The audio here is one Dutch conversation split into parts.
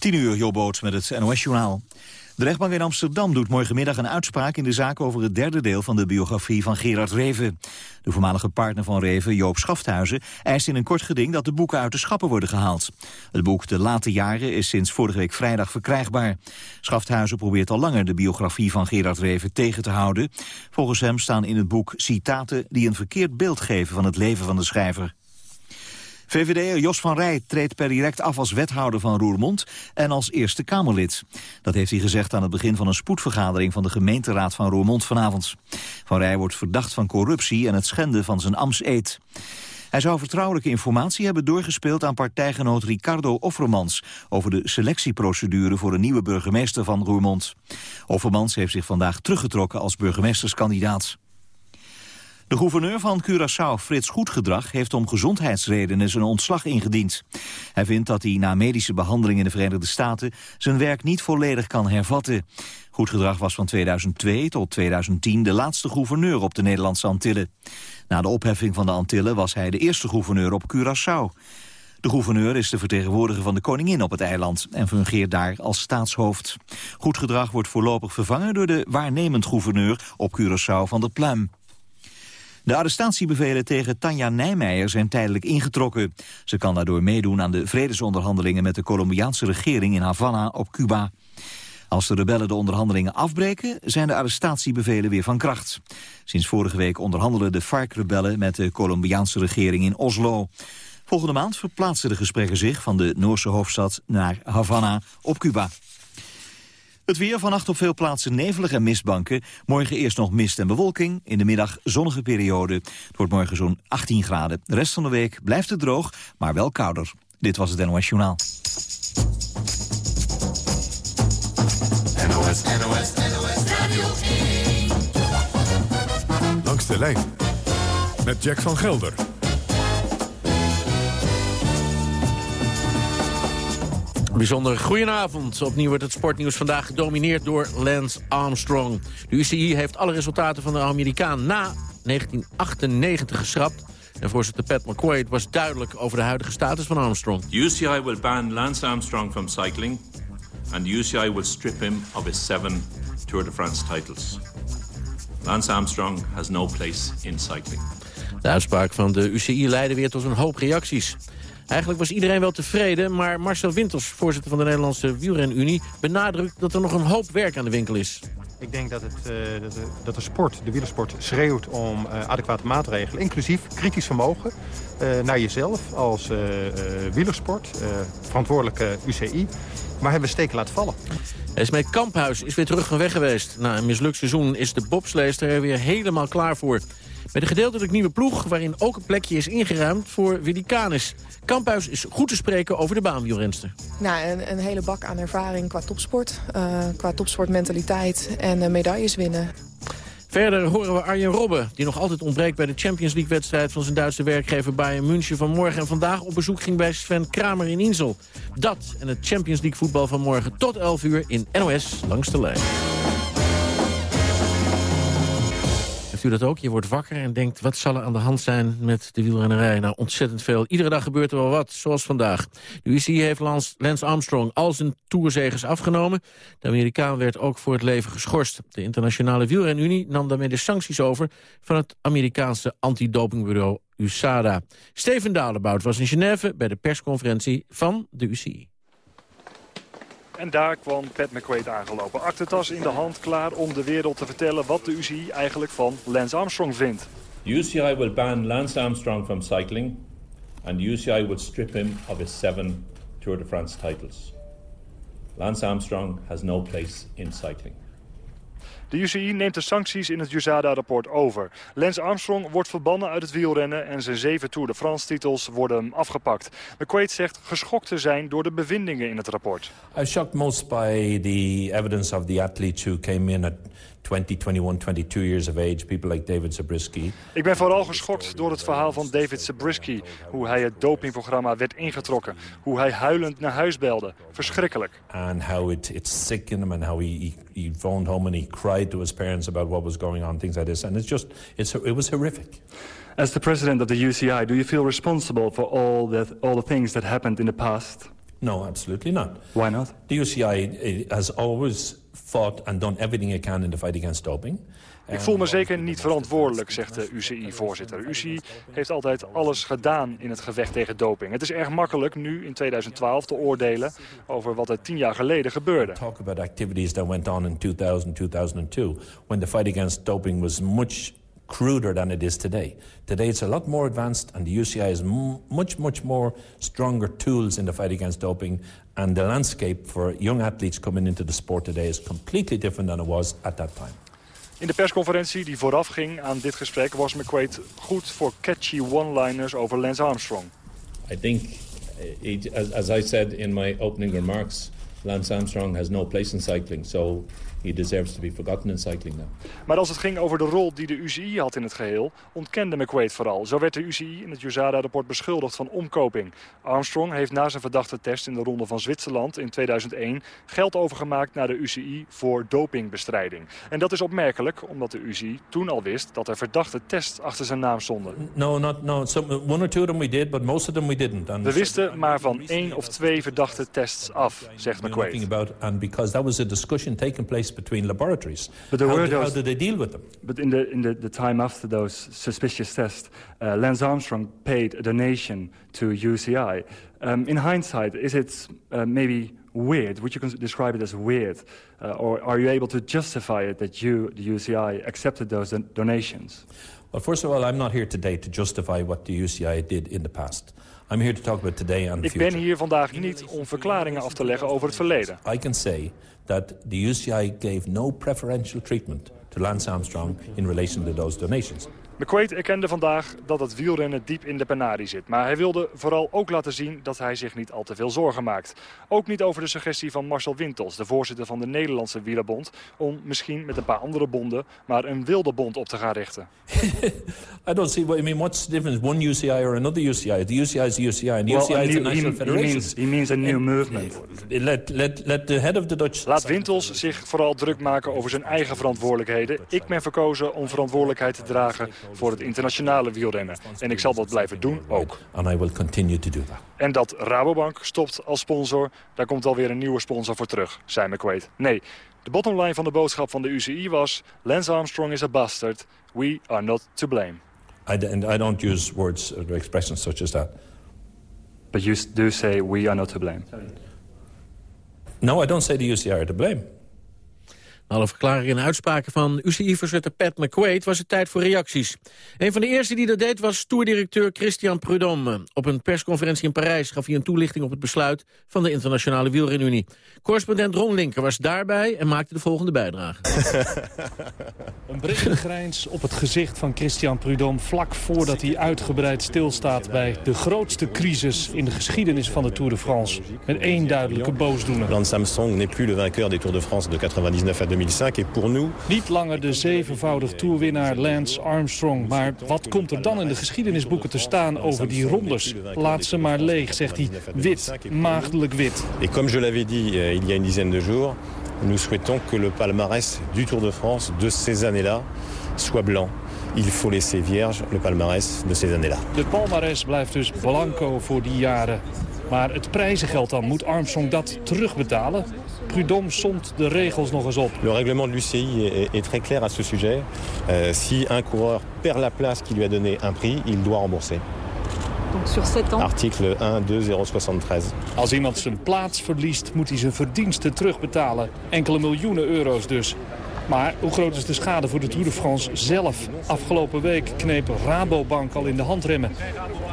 10 uur, Jobboot met het NOS-journaal. De rechtbank in Amsterdam doet morgenmiddag een uitspraak in de zaak over het derde deel van de biografie van Gerard Reven. De voormalige partner van Reven, Joop Schafthuizen, eist in een kort geding dat de boeken uit de schappen worden gehaald. Het boek De Late Jaren is sinds vorige week vrijdag verkrijgbaar. Schafthuizen probeert al langer de biografie van Gerard Reven tegen te houden. Volgens hem staan in het boek citaten die een verkeerd beeld geven van het leven van de schrijver. VVD'er Jos van Rij treedt per direct af als wethouder van Roermond en als Eerste Kamerlid. Dat heeft hij gezegd aan het begin van een spoedvergadering van de gemeenteraad van Roermond vanavond. Van Rij wordt verdacht van corruptie en het schenden van zijn ambtseed. Hij zou vertrouwelijke informatie hebben doorgespeeld aan partijgenoot Ricardo Offermans over de selectieprocedure voor een nieuwe burgemeester van Roermond. Offermans heeft zich vandaag teruggetrokken als burgemeesterskandidaat. De gouverneur van Curaçao, Frits Goedgedrag, heeft om gezondheidsredenen zijn ontslag ingediend. Hij vindt dat hij na medische behandeling in de Verenigde Staten zijn werk niet volledig kan hervatten. Goedgedrag was van 2002 tot 2010 de laatste gouverneur op de Nederlandse Antillen. Na de opheffing van de Antillen was hij de eerste gouverneur op Curaçao. De gouverneur is de vertegenwoordiger van de koningin op het eiland en fungeert daar als staatshoofd. Goedgedrag wordt voorlopig vervangen door de waarnemend gouverneur op Curaçao van der Pluim. De arrestatiebevelen tegen Tanja Nijmeijer zijn tijdelijk ingetrokken. Ze kan daardoor meedoen aan de vredesonderhandelingen met de Colombiaanse regering in Havana op Cuba. Als de rebellen de onderhandelingen afbreken, zijn de arrestatiebevelen weer van kracht. Sinds vorige week onderhandelen de FARC-rebellen met de Colombiaanse regering in Oslo. Volgende maand verplaatsen de gesprekken zich van de Noorse hoofdstad naar Havana op Cuba. Het weer vannacht op veel plaatsen nevelig en mistbanken. Morgen eerst nog mist en bewolking. In de middag zonnige periode. Het wordt morgen zo'n 18 graden. De rest van de week blijft het droog, maar wel kouder. Dit was het NOS Journaal. NOS, NOS, NOS Radio 1. Langs de lijn. Met Jack van Gelder. Bijzonder goedenavond. Opnieuw wordt het sportnieuws vandaag gedomineerd door Lance Armstrong. De UCI heeft alle resultaten van de Amerikaan na 1998 geschrapt. En voorzitter Pat McQuaid was duidelijk over de huidige status van Armstrong. The UCI will ban Lance Armstrong from cycling. And the UCI will strip him of his seven Tour de France titles. Lance Armstrong has no place in cycling. De uitspraak van de UCI leidde weer tot een hoop reacties. Eigenlijk was iedereen wel tevreden, maar Marcel Winters, voorzitter van de Nederlandse Wielrenunie, benadrukt dat er nog een hoop werk aan de winkel is. Ik denk dat, het, uh, dat, de, dat, de, sport, de wielersport, schreeuwt om uh, adequate maatregelen. Inclusief kritisch vermogen uh, naar jezelf als wielersport, verantwoordelijke UCI. Maar hebben we steken laten vallen. Esmee Kamphuis is weer terug van weg geweest. Na een mislukt seizoen is de bobsleester er weer helemaal klaar voor. Met een gedeeltelijk nieuwe ploeg waarin ook een plekje is ingeruimd voor Willy Canis. Kamphuis is goed te spreken over de baanwielrenster. Nou, een, een hele bak aan ervaring qua topsport, uh, qua topsportmentaliteit en uh, medailles winnen. Verder horen we Arjen Robben, die nog altijd ontbreekt bij de Champions League-wedstrijd van zijn Duitse werkgever Bayern München van morgen. En vandaag op bezoek ging bij Sven Kramer in Insel. Dat en het Champions League voetbal van morgen tot 11 uur in NOS langs de lijn. U dat ook? Je wordt wakker en denkt, wat zal er aan de hand zijn met de wielrennerij? Nou, ontzettend veel. Iedere dag gebeurt er wel wat, zoals vandaag. De UCI heeft Lance Armstrong al zijn toerzegers afgenomen. De Amerikaan werd ook voor het leven geschorst. De Internationale Wielrenunie nam daarmee de sancties over... van het Amerikaanse antidopingbureau USADA. Steven Dalebout was in Genève bij de persconferentie van de UCI. En daar kwam Pat McQuaid aangelopen. Aktentas in de hand, klaar om de wereld te vertellen wat de UCI eigenlijk van Lance Armstrong vindt. UCI will ban Lance Armstrong from cycling. And UCI will strip him of his seven Tour de France titles. Lance Armstrong has no place in cycling. De UCI neemt de sancties in het USADA-rapport over. Lance Armstrong wordt verbannen uit het wielrennen... en zijn zeven Tour de France-titels worden afgepakt. McQuaid zegt geschokt te zijn door de bevindingen in het rapport. I shocked most by the evidence of the athletes who came in at 20, 21, 22 years of age, people like David Zabriskie. Ik ben vooral geschokt door het verhaal van David Zabriskie. Hoe hij het dopingprogramma werd ingetrokken. Hoe hij huilend naar huis belde. Verschrikkelijk. And how it, it sickened him and how he, he, he phoned home and he cried to his parents about what was going on, things like this. And it's just, it's, it was horrific. As the president of the UCI, do you feel responsible for all the, all the things that happened in the past? No, absolutely not. Why not? The UCI has always fought and done everything it can in the fight against doping. Ik voel me zeker niet verantwoordelijk, zegt de UCI-voorzitter. UCI heeft altijd alles gedaan in het gevecht tegen doping. Het is erg makkelijk nu in 2012 te oordelen over wat er tien jaar geleden gebeurde. Talk about activities that went on in 2000, 2002, when the fight against doping was much cruder than it is today. Today it's a lot more advanced and the UCI has much, much more stronger tools in the fight against doping and the landscape for young athletes coming into the sport today is completely different than it was at that time. In de persconferentie die voorafging aan dit gesprek... was McQuaid goed voor catchy one-liners over Lance Armstrong. I think, eh, as, as I said in my opening remarks... Lance Armstrong has no place in cycling. So he deserves to be forgotten in cycling now. Maar als het ging over de rol die de UCI had in het geheel, ontkende McQuaid vooral. Zo werd de UCI in het USADA-rapport beschuldigd van omkoping. Armstrong heeft na zijn verdachte test in de ronde van Zwitserland in 2001 geld overgemaakt naar de UCI voor dopingbestrijding. En dat is opmerkelijk, omdat de UCI toen al wist dat er verdachte tests achter zijn naam stonden. No, not, no. Some, one or two of them we did, but most of them we didn't. And we wisten maar van één of twee verdachte tests af, zegt McQuaid. About, and because that was a discussion taking place between laboratories. But there how, were those, how do they deal with them? But in the in the, the time after those suspicious tests, uh, Lance Armstrong paid a donation to UCI. Um, in hindsight, is it uh, maybe weird? Would you describe it as weird, uh, or are you able to justify it that you, the UCI, accepted those don donations? Well, first of all, I'm not here today to justify what the UCI did in the past. I'm here to talk about today and the Ik ben hier vandaag niet om verklaringen af te leggen over het verleden. I can say that the UCI gave no preferential treatment to Lance Armstrong in relation to those donations. McQuaid erkende vandaag dat het wielrennen diep in de penarie zit. Maar hij wilde vooral ook laten zien dat hij zich niet al te veel zorgen maakt. Ook niet over de suggestie van Marcel Wintels, de voorzitter van de Nederlandse wielerbond... om misschien met een paar andere bonden maar een wilde bond op te gaan richten. I don't see what I mean. What's the difference, one UCI or another UCI? The UCI is the UCI, and the Well, UCI a is the national he, he federation. means, he means a new movement. Let, let, let the head of the Dutch... Laat Wintels zich vooral druk maken over zijn eigen verantwoordelijkheden. Ik ben verkozen om verantwoordelijkheid te dragen voor het internationale wielrennen. En ik zal dat blijven doen ook. And I will continue to do that. En dat Rabobank stopt als sponsor, daar komt alweer een nieuwe sponsor voor terug, zei McQuaid. Nee, de bottomline van de boodschap van de UCI was... Lance Armstrong is a bastard, we are not to blame. I, and I don't use words or expressions such as that. But you do say we are not to blame. No, I don't say the UCI are to blame. Na alle verklaringen en uitspraken van UCI-voorzitter Pat McQuaid was het tijd voor reacties. Een van de eerste die dat deed was toerdirecteur Christian Prudhomme. Op een persconferentie in Parijs gaf hij een toelichting op het besluit van de Internationale Wielrenunie. Correspondent Ron Linker was daarbij en maakte de volgende bijdrage. Een brede grijns op het gezicht van Christian Prudhomme... vlak voordat hij uitgebreid stilstaat bij de grootste crisis... in de geschiedenis van de Tour de France. Met één duidelijke boosdoener. Lance Armstrong n'est plus le vainqueur des Tours de France de 99 à 2005. Niet langer de zevenvoudig toerwinnaar Lance Armstrong. Maar wat komt er dan in de geschiedenisboeken te staan over die rondes? Laat ze maar leeg, zegt hij. Wit, maagdelijk wit. et comme je l'avais dit euh, il y a une dizaine de jours, nous souhaitons que le palmarès du Tour de France de ces années-là soit blanc. Il faut laisser vierge le palmarès de ces années-là. De palmares blijft dus blanco voor die jaren. Maar het prijzengeld dan, moet Armstrong dat terugbetalen? Prudhomme somt de regels nog eens op. Le règlement de l'UCI est, très clair à ce sujet. Euh, si un coureur perd la place qui lui a donné un prix, il doit rembourser. Donc sur 7 ans, Article 1.2.073. Als iemand zijn plaats verliest, moet hij zijn verdiensten terugbetalen. Enkele miljoenen euro's dus. Maar hoe groot is de schade voor de Tour de France zelf? Afgelopen week kneep Rabobank al in de handremmen.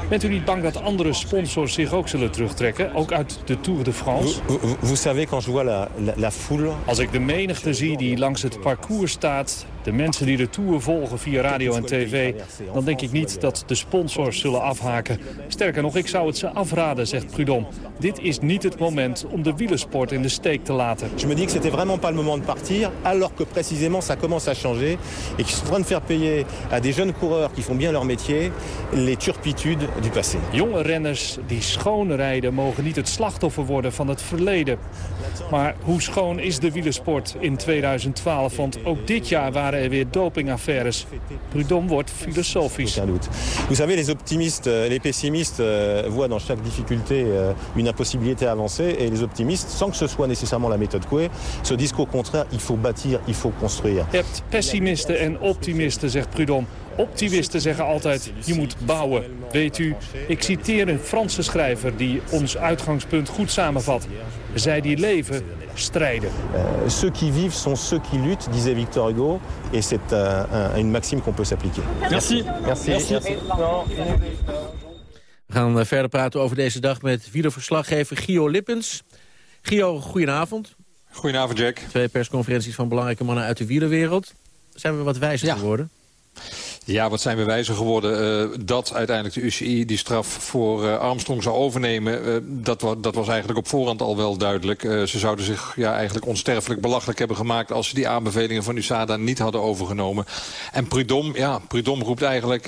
Bent u niet bang dat andere sponsors zich ook zullen terugtrekken? Ook uit de Tour de France? Vous, savez, quand je vois la, la- la foule, Als ik de menigte zie die langs het parcours staat... de mensen die de Tour volgen via radio en tv... dan denk ik niet dat de sponsors zullen afhaken. Sterker nog, ik zou het ze afraden, zegt Prudhomme. Dit is niet het moment om de wielersport in de steek te laten. je me dis que c'était vraiment pas le moment de partir, alors que précisément ça commence à changer et qu'ils sont en train de faire payer à des jeunes coureurs qui font bien leur métier les turpitudes du passé. Jonge renners die schoon rijden mogen niet het slachtoffer worden van het verleden. Maar hoe schoon is de wielersport in 2012? Want ook dit jaar waren er weer dopingaffaires. Prudhomme wordt filosofisch. Vous savez, les optimistes et les pessimistes euh, voient dans chaque difficulté euh, une impossibilité à avancer. Et les optimistes, sans que ce soit nécessairement la méthode Coué, se disent qu'au contraire, il faut bâtir, il faut construire. Je hebt pessimisten en optimisten, zegt Prudhomme. Optimisten zeggen altijd, je moet bouwen. Weet u, ik citeer een Franse schrijver die ons uitgangspunt goed samenvat. Zij die leven, strijden. Euh, ceux qui vivent sont ceux qui luttent, disait Victor Hugo. Et c'est euh, un- une maxime qu'on peut s'appliquer. Merci. Merci. Merci. We gaan eh, verder praten over deze dag met wielerverslaggever Gio Lippens. Gio, goedenavond. Goedenavond, Jack. Twee persconferenties van belangrijke mannen uit de wielerwereld. Zijn we wat wijzer geworden? Ja, wat zijn we wijzer geworden? Eh, dat uiteindelijk de UCI die straf voor eh, Armstrong zou overnemen... eh, dat, dat was eigenlijk op voorhand al wel duidelijk. Ze zouden zich ja, eigenlijk onsterfelijk belachelijk hebben gemaakt... als ze die aanbevelingen van USADA niet hadden overgenomen. En Prudhomme, ja, Prudhomme roept eigenlijk...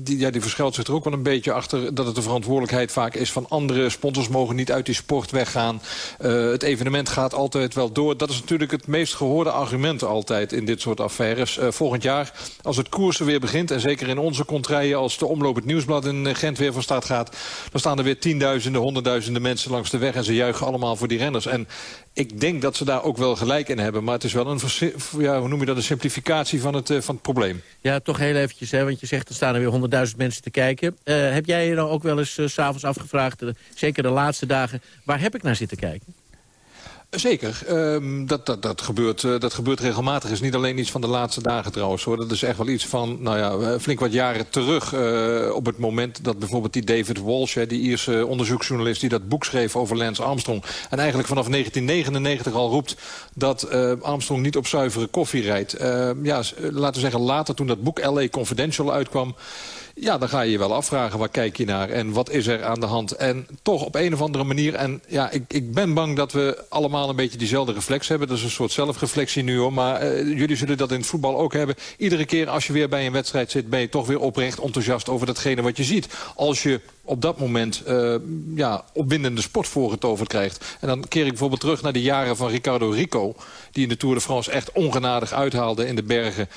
die, ja, die verschuilt zich er ook wel een beetje achter... dat het de verantwoordelijkheid vaak is van andere sponsors... mogen niet uit die sport weggaan. Het evenement gaat altijd wel door. Dat is natuurlijk het meest gehoorde argument altijd in dit soort affaires. Volgend jaar, als het koersen weer begint... en zeker in onze contraien, als de omloop het nieuwsblad in eh, Gent weer van start gaat... dan staan er weer tienduizenden, honderdduizenden mensen langs de weg... en ze juichen allemaal voor die renners. En ik denk dat ze daar ook wel gelijk in hebben. Maar het is wel een, ja, hoe noem je dat, een simplificatie van het, eh, van het probleem. Ja, toch heel eventjes, hè, want je zegt er staan er weer honderdduizend mensen te kijken. Eh, heb jij je dan ook wel eens s s'avonds afgevraagd, zeker de laatste dagen... waar heb ik naar zitten kijken? Zeker, Ehm, dat, dat, dat, gebeurt, eh, dat gebeurt regelmatig. is niet alleen iets van de laatste dagen trouwens. hoor. Dat is echt wel iets van nou ja, eh, flink wat jaren terug. eh, op het moment dat bijvoorbeeld die David Walsh... hè, die Ierse onderzoeksjournalist die dat boek schreef over Lance Armstrong... en eigenlijk vanaf 1999 al roept dat Armstrong niet op zuivere koffie rijdt. Eh, ja, laten we zeggen later toen dat boek L.A. Confidential uitkwam... Ja, dan ga je je wel afvragen, waar kijk je naar en wat is er aan de hand? En toch op een of andere manier, en ja, ik, ik ben bang dat we allemaal een beetje diezelfde reflex hebben. Dat is een soort zelfreflectie nu hoor, maar eh, jullie zullen dat in het voetbal ook hebben. Iedere keer als je weer bij een wedstrijd zit, ben je toch weer oprecht enthousiast over datgene wat je ziet. Als je op dat moment eh, ja, opwindende sport voorgetoverd krijgt. En dan keer ik bijvoorbeeld terug naar de jaren van Ricardo Rico... die in de Tour de France echt ongenadig uithaalde in de bergen.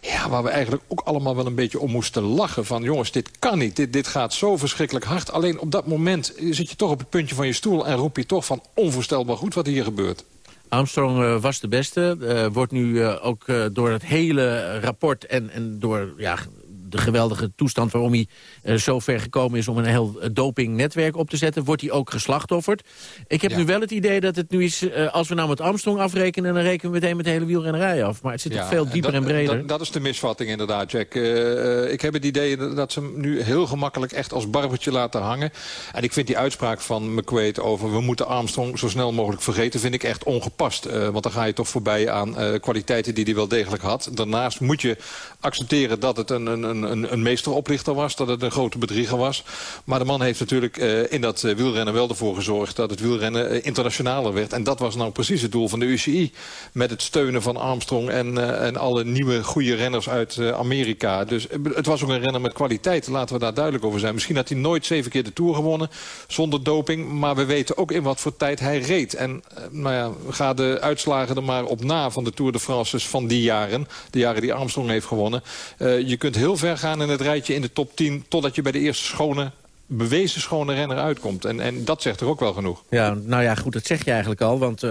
Ja, waar we eigenlijk ook allemaal wel een beetje om moesten lachen. Van jongens, dit kan niet. Dit, dit gaat zo verschrikkelijk hard. Alleen op dat moment zit je toch op het puntje van je stoel... en roep je toch van onvoorstelbaar goed wat hier gebeurt. Armstrong eh, was de beste. eh, wordt nu eh, ook eh, door het hele rapport en, en door ja, de geweldige toestand waarom hij eh, zo ver gekomen is om een heel eh, dopingnetwerk op te zetten, wordt hij ook geslachtofferd. Ik heb nu wel het idee dat het nu is, eh, als we nou met Armstrong afrekenen, dan rekenen we meteen met de hele wielrennerij af. Maar het zit toch veel dieper en, dat, breder. Dat, dat is de misvatting inderdaad, Jack. Ik heb het idee dat ze hem nu heel gemakkelijk echt als barbertje laten hangen. En ik vind die uitspraak van McQuaid over... we moeten Armstrong zo snel mogelijk vergeten, vind ik echt ongepast. Want dan ga je toch voorbij aan kwaliteiten die hij wel degelijk had. Daarnaast moet je accepteren dat het een, een, een, een meesteroplichter was. Dat het een grote bedrieger was. Maar de man heeft natuurlijk eh, in dat eh, wielrennen wel ervoor gezorgd... dat het wielrennen eh, internationaler werd. En dat was nou precies het doel van de UCI. Met het steunen van Armstrong en, en alle nieuwe goede renners uit Amerika. Dus het was ook een renner met kwaliteit. Laten we daar duidelijk over zijn. Misschien had hij nooit zeven keer de Tour gewonnen zonder doping. Maar we weten ook in wat voor tijd hij reed. En nou ja, ga de uitslagen er maar op na van de Tour de France van die jaren. De jaren die Armstrong heeft gewonnen. Je kunt heel ver gaan in het rijtje in de top 10... totdat je bij de eerste schone, bewezen schone renner uitkomt. En, en dat zegt er ook wel genoeg. Ja, nou ja, goed, dat zeg je eigenlijk al. Want eh,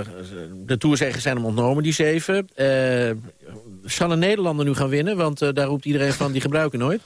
de toerzeggen zijn hem ontnomen, die zeven. Eh, zal een Nederlander nu gaan winnen? Want eh, daar roept iedereen van, die gebruiken nooit.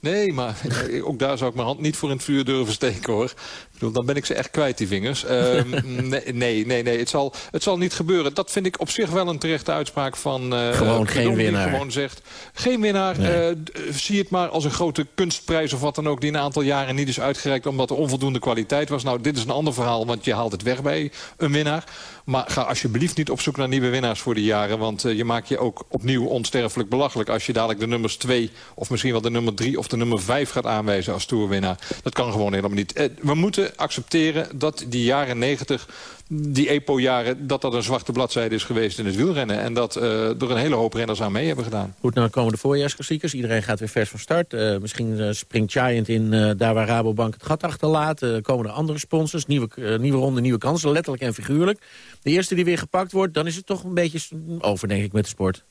Nee, maar ook daar zou ik mijn hand niet voor in het vuur durven steken, hoor. Bedoel, dan ben ik ze echt kwijt, die vingers. Ehm, nee, nee, nee, nee het, zal, het zal niet gebeuren. Dat vind ik op zich wel een terechte uitspraak van... eh, Gewoon eh, geen winnaar. gewoon zegt, geen winnaar. Nee. eh, d- zie het maar als een grote kunstprijs of wat dan ook... die een aantal jaren niet is uitgereikt omdat er onvoldoende kwaliteit was. Nou, dit is een ander verhaal, want je haalt het weg bij een winnaar. Maar ga alsjeblieft niet op zoek naar nieuwe winnaars voor die jaren. Want eh, je maakt je ook opnieuw onsterfelijk belachelijk... als je dadelijk de nummers 2 of misschien wel de nummer 3 of de nummer 5 gaat aanwijzen als toerwinnaar. Dat kan gewoon helemaal niet. Eh, we moeten accepteren dat die jaren 90, die EPO-jaren... dat dat een zwarte bladzijde is geweest in het wielrennen. En dat eh, er een hele hoop renners aan mee hebben gedaan. Goed, nou komen de voorjaarsklassiekers. Iedereen gaat weer vers van start. Eh, misschien eh, springt Giant in daar waar Rabobank het gat achterlaat. Komen er andere sponsors, nieuwe, nieuwe ronde, nieuwe kansen. Letterlijk en figuurlijk. De eerste die weer gepakt wordt, dan is het toch een beetje over, denk ik, met de sport.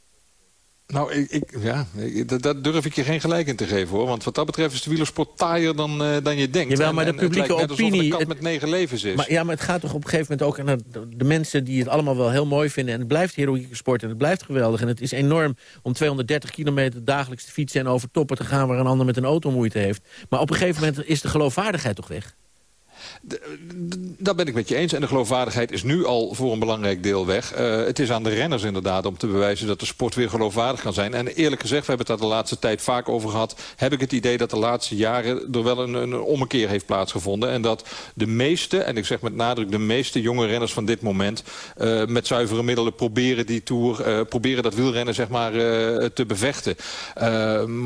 Nou, ik, ik ja, dat, durf ik je geen gelijk in te geven, hoor. Want wat dat betreft is de wielersport taaier dan, uh, dan je denkt. Jawel, maar de publieke opinie... Het met negen levens is. Maar, ja, maar het gaat toch op een gegeven moment ook... aan de, mensen die het allemaal wel heel mooi vinden... en het blijft heroïeke sport en het blijft geweldig... en het is enorm om 230 kilometer dagelijks te fietsen... en over toppen te gaan waar een ander met een auto moeite heeft. Maar op een gegeven moment is de geloofwaardigheid toch weg? Dat ben ik met je eens. En de geloofwaardigheid is nu al voor een belangrijk deel weg. Uh, het is aan de renners inderdaad om te bewijzen dat de sport weer geloofwaardig kan zijn. En eerlijk gezegd, we hebben het daar de laatste tijd vaak over gehad... heb ik het idee dat de laatste jaren er wel een, een ommekeer heeft plaatsgevonden. En dat de meeste, en ik zeg met nadruk de meeste jonge renners van dit moment... Uh, met zuivere middelen proberen die Tour, uh, proberen dat wielrennen zeg maar, te bevechten.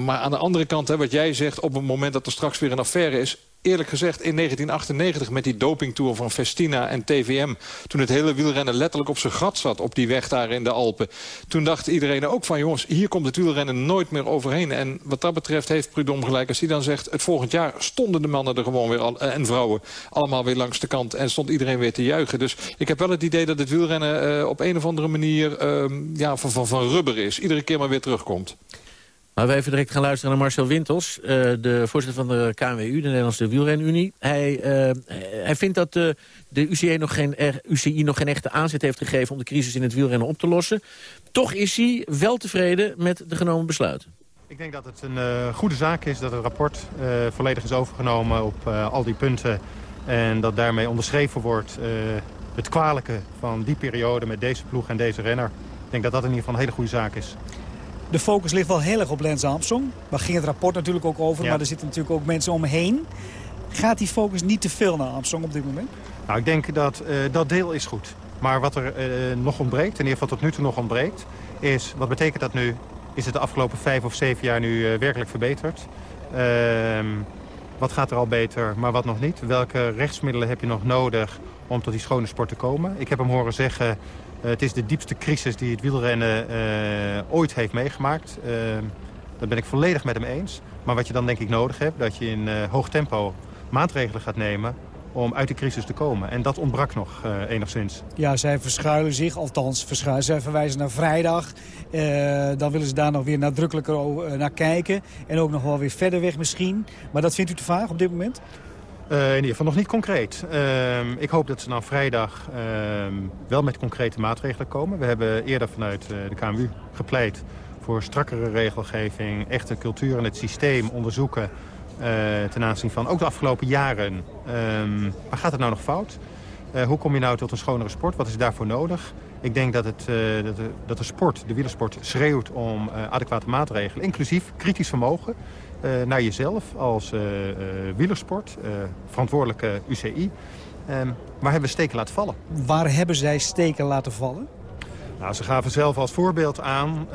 maar aan de andere kant, hè, wat jij zegt, op het moment dat er straks weer een affaire is eerlijk gezegd in 1998 met die dopingtour van Festina en TVM... toen het hele wielrennen letterlijk op zijn gat zat op die weg daar in de Alpen. Toen dacht iedereen ook van jongens, hier komt het wielrennen nooit meer overheen. En wat dat betreft heeft Prudhomme gelijk als hij dan zegt... het volgend jaar stonden de mannen er gewoon weer al, en vrouwen allemaal weer langs de kant... en stond iedereen weer te juichen. Dus ik heb wel het idee dat het wielrennen uh, op een of andere manier uh, ja, van, van, van rubber is. Iedere keer maar weer terugkomt. Laten we even direct gaan luisteren naar Marcel Wintels, uh, de voorzitter van de KNWU, de Nederlandse Wielrenunie. Hij, uh, hij vindt dat uh, de UCI nog, geen, UCI nog geen echte aanzet heeft gegeven om de crisis in het wielrennen op te lossen. Toch is hij wel tevreden met de genomen besluiten. Ik denk dat het een goede zaak is dat het rapport volledig is overgenomen op al die punten. En dat daarmee onderschreven wordt het kwalijke van die periode met deze ploeg en deze renner. Ik denk dat dat in ieder geval een hele goede zaak is. De focus ligt wel heel erg op Lance Armstrong. Daar ging het rapport natuurlijk ook over, maar er zitten natuurlijk ook mensen omheen. Gaat die focus niet te veel naar Armstrong op dit moment? Nou, ik denk dat uh, dat deel is goed. Maar wat er uh, nog ontbreekt, in ieder geval tot nu toe nog ontbreekt... is, wat betekent dat nu? Is het de afgelopen vijf of zeven jaar nu uh, werkelijk verbeterd? Ehm, wat gaat er al beter, maar wat nog niet? Welke rechtsmiddelen heb je nog nodig om tot die schone sport te komen? Ik heb hem horen zeggen eh, het is de diepste crisis die het wielrennen eh, ooit heeft meegemaakt. Uh, dat ben ik volledig met hem eens. Maar wat je dan denk ik nodig hebt, dat je in hoog tempo maatregelen gaat nemen om uit de crisis te komen. En dat ontbrak nog enigszins. Ja, zij verschuilen zich, althans verschuilen. Zij verwijzen naar vrijdag. Dan willen ze daar nog weer nadrukkelijker naar kijken. En ook nog wel weer verder weg misschien. Maar dat vindt u te vaag op dit moment? Uh, in ieder geval nog niet concreet. Uh, ik hoop dat ze nou vrijdag uh, wel met concrete maatregelen komen. We hebben eerder vanuit uh, de KMU gepleit voor strakkere regelgeving... echte cultuur en het systeem onderzoeken uh, ten aanzien van ook de afgelopen jaren. Um, maar gaat het nou nog fout? hoe kom je nou tot een schonere sport? Wat is daarvoor nodig? Ik denk dat, het, de, dat de sport, de wielersport, schreeuwt om adequate maatregelen. Inclusief kritisch vermogen. Uh, naar jezelf als uh, uh, wielersport, verantwoordelijke UCI. Ehm, waar hebben we steken laten vallen? Waar hebben zij steken laten vallen? Nou, ze gaven zelf als voorbeeld aan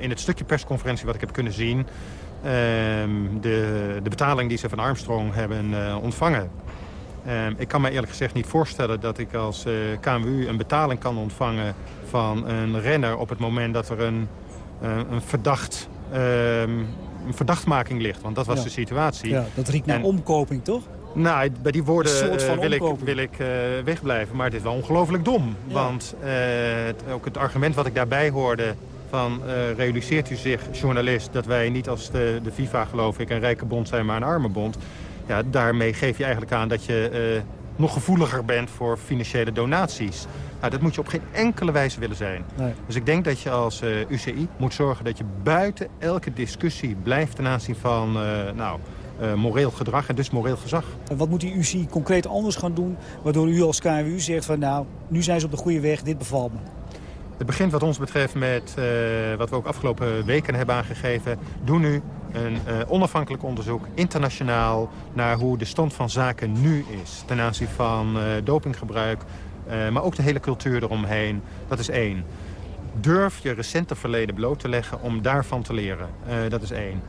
in het stukje persconferentie wat ik heb kunnen zien... Ehm, de, de betaling die ze van Armstrong hebben ontvangen. Ehm, ik kan me eerlijk gezegd niet voorstellen dat ik als KMU een betaling kan ontvangen van een renner... op het moment dat er een, een verdacht een verdachtmaking ligt. Want dat was de situatie. Ja, dat riekt naar omkoping, toch? Nou, bij die woorden uh, wil ik, wil ik uh, wegblijven. Maar het is wel ongelooflijk dom. Want uh, het, ook het argument wat ik daarbij hoorde... van realiseert u zich, journalist... dat wij niet als de, de FIFA, geloof ik, een rijke bond zijn, maar een arme bond... Ja, daarmee geef je eigenlijk aan dat je nog gevoeliger bent voor financiële donaties. Nou, dat moet je op geen enkele wijze willen zijn. Nee. Dus ik denk dat je als uh, eh, UCI moet zorgen dat je buiten elke discussie blijft ten aanzien van uh, nou, uh, moreel gedrag en dus moreel gezag. En wat moet die UCI concreet anders gaan doen waardoor u als KWU zegt van nou, nu zijn ze op de goede weg, dit bevalt me? Het begint wat ons betreft met wat we ook afgelopen weken hebben aangegeven. Doe nu een onafhankelijk onderzoek, internationaal, naar hoe de stand van zaken nu is. Ten aanzien van dopinggebruik, uh, maar ook de hele cultuur eromheen. Dat is één. Durf je recente verleden bloot te leggen om daarvan te leren. Uh, dat is één.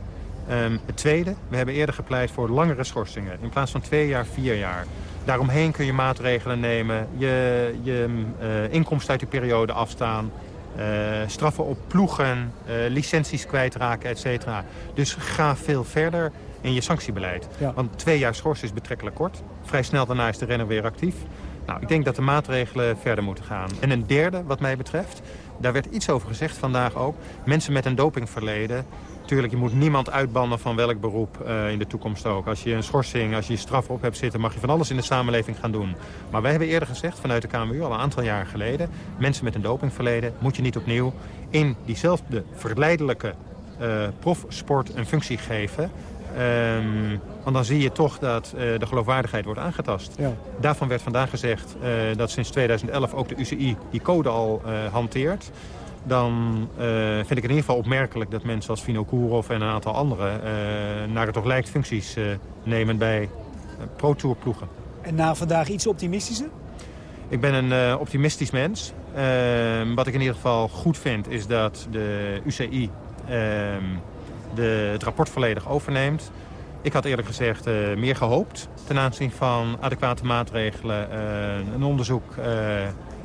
Um, het tweede, we hebben eerder gepleit voor langere schorsingen. In plaats van twee jaar, vier jaar. Daaromheen kun je maatregelen nemen. Je, je uh, inkomsten uit die periode afstaan. Uh, straffen op ploegen, uh, licenties kwijtraken, et cetera. Dus ga veel verder in je sanctiebeleid. Ja. Want twee jaar schorsen is betrekkelijk kort. Vrij snel daarna is de renner weer actief. Nou, ik denk dat de maatregelen verder moeten gaan. En een derde, wat mij betreft, daar werd iets over gezegd vandaag ook. Mensen met een dopingverleden Tuurlijk, je moet niemand uitbannen van welk beroep uh, in de toekomst ook. Als je een schorsing, als je straf op hebt zitten... mag je van alles in de samenleving gaan doen. Maar wij hebben eerder gezegd, vanuit de KMU, al een aantal jaar geleden... mensen met een dopingverleden moet je niet opnieuw in diezelfde verleidelijke uh, profsport een functie geven... Um, want dan zie je toch dat uh, de geloofwaardigheid wordt aangetast. Ja. Daarvan werd vandaag gezegd uh, dat sinds 2011 ook de UCI die code al uh, hanteert dan uh, vind ik in ieder geval opmerkelijk dat mensen als Vino Kourov en een aantal anderen... Uh, naar het toch lijkt functies uh, nemen bij Pro Tour ploegen. En na vandaag iets optimistischer? Ik ben een optimistisch mens. Ehm, wat ik in ieder geval goed vind is dat de UCI ehm, de, het rapport volledig overneemt. Ik had eerlijk gezegd meer gehoopt ten aanzien van adequate maatregelen. een onderzoek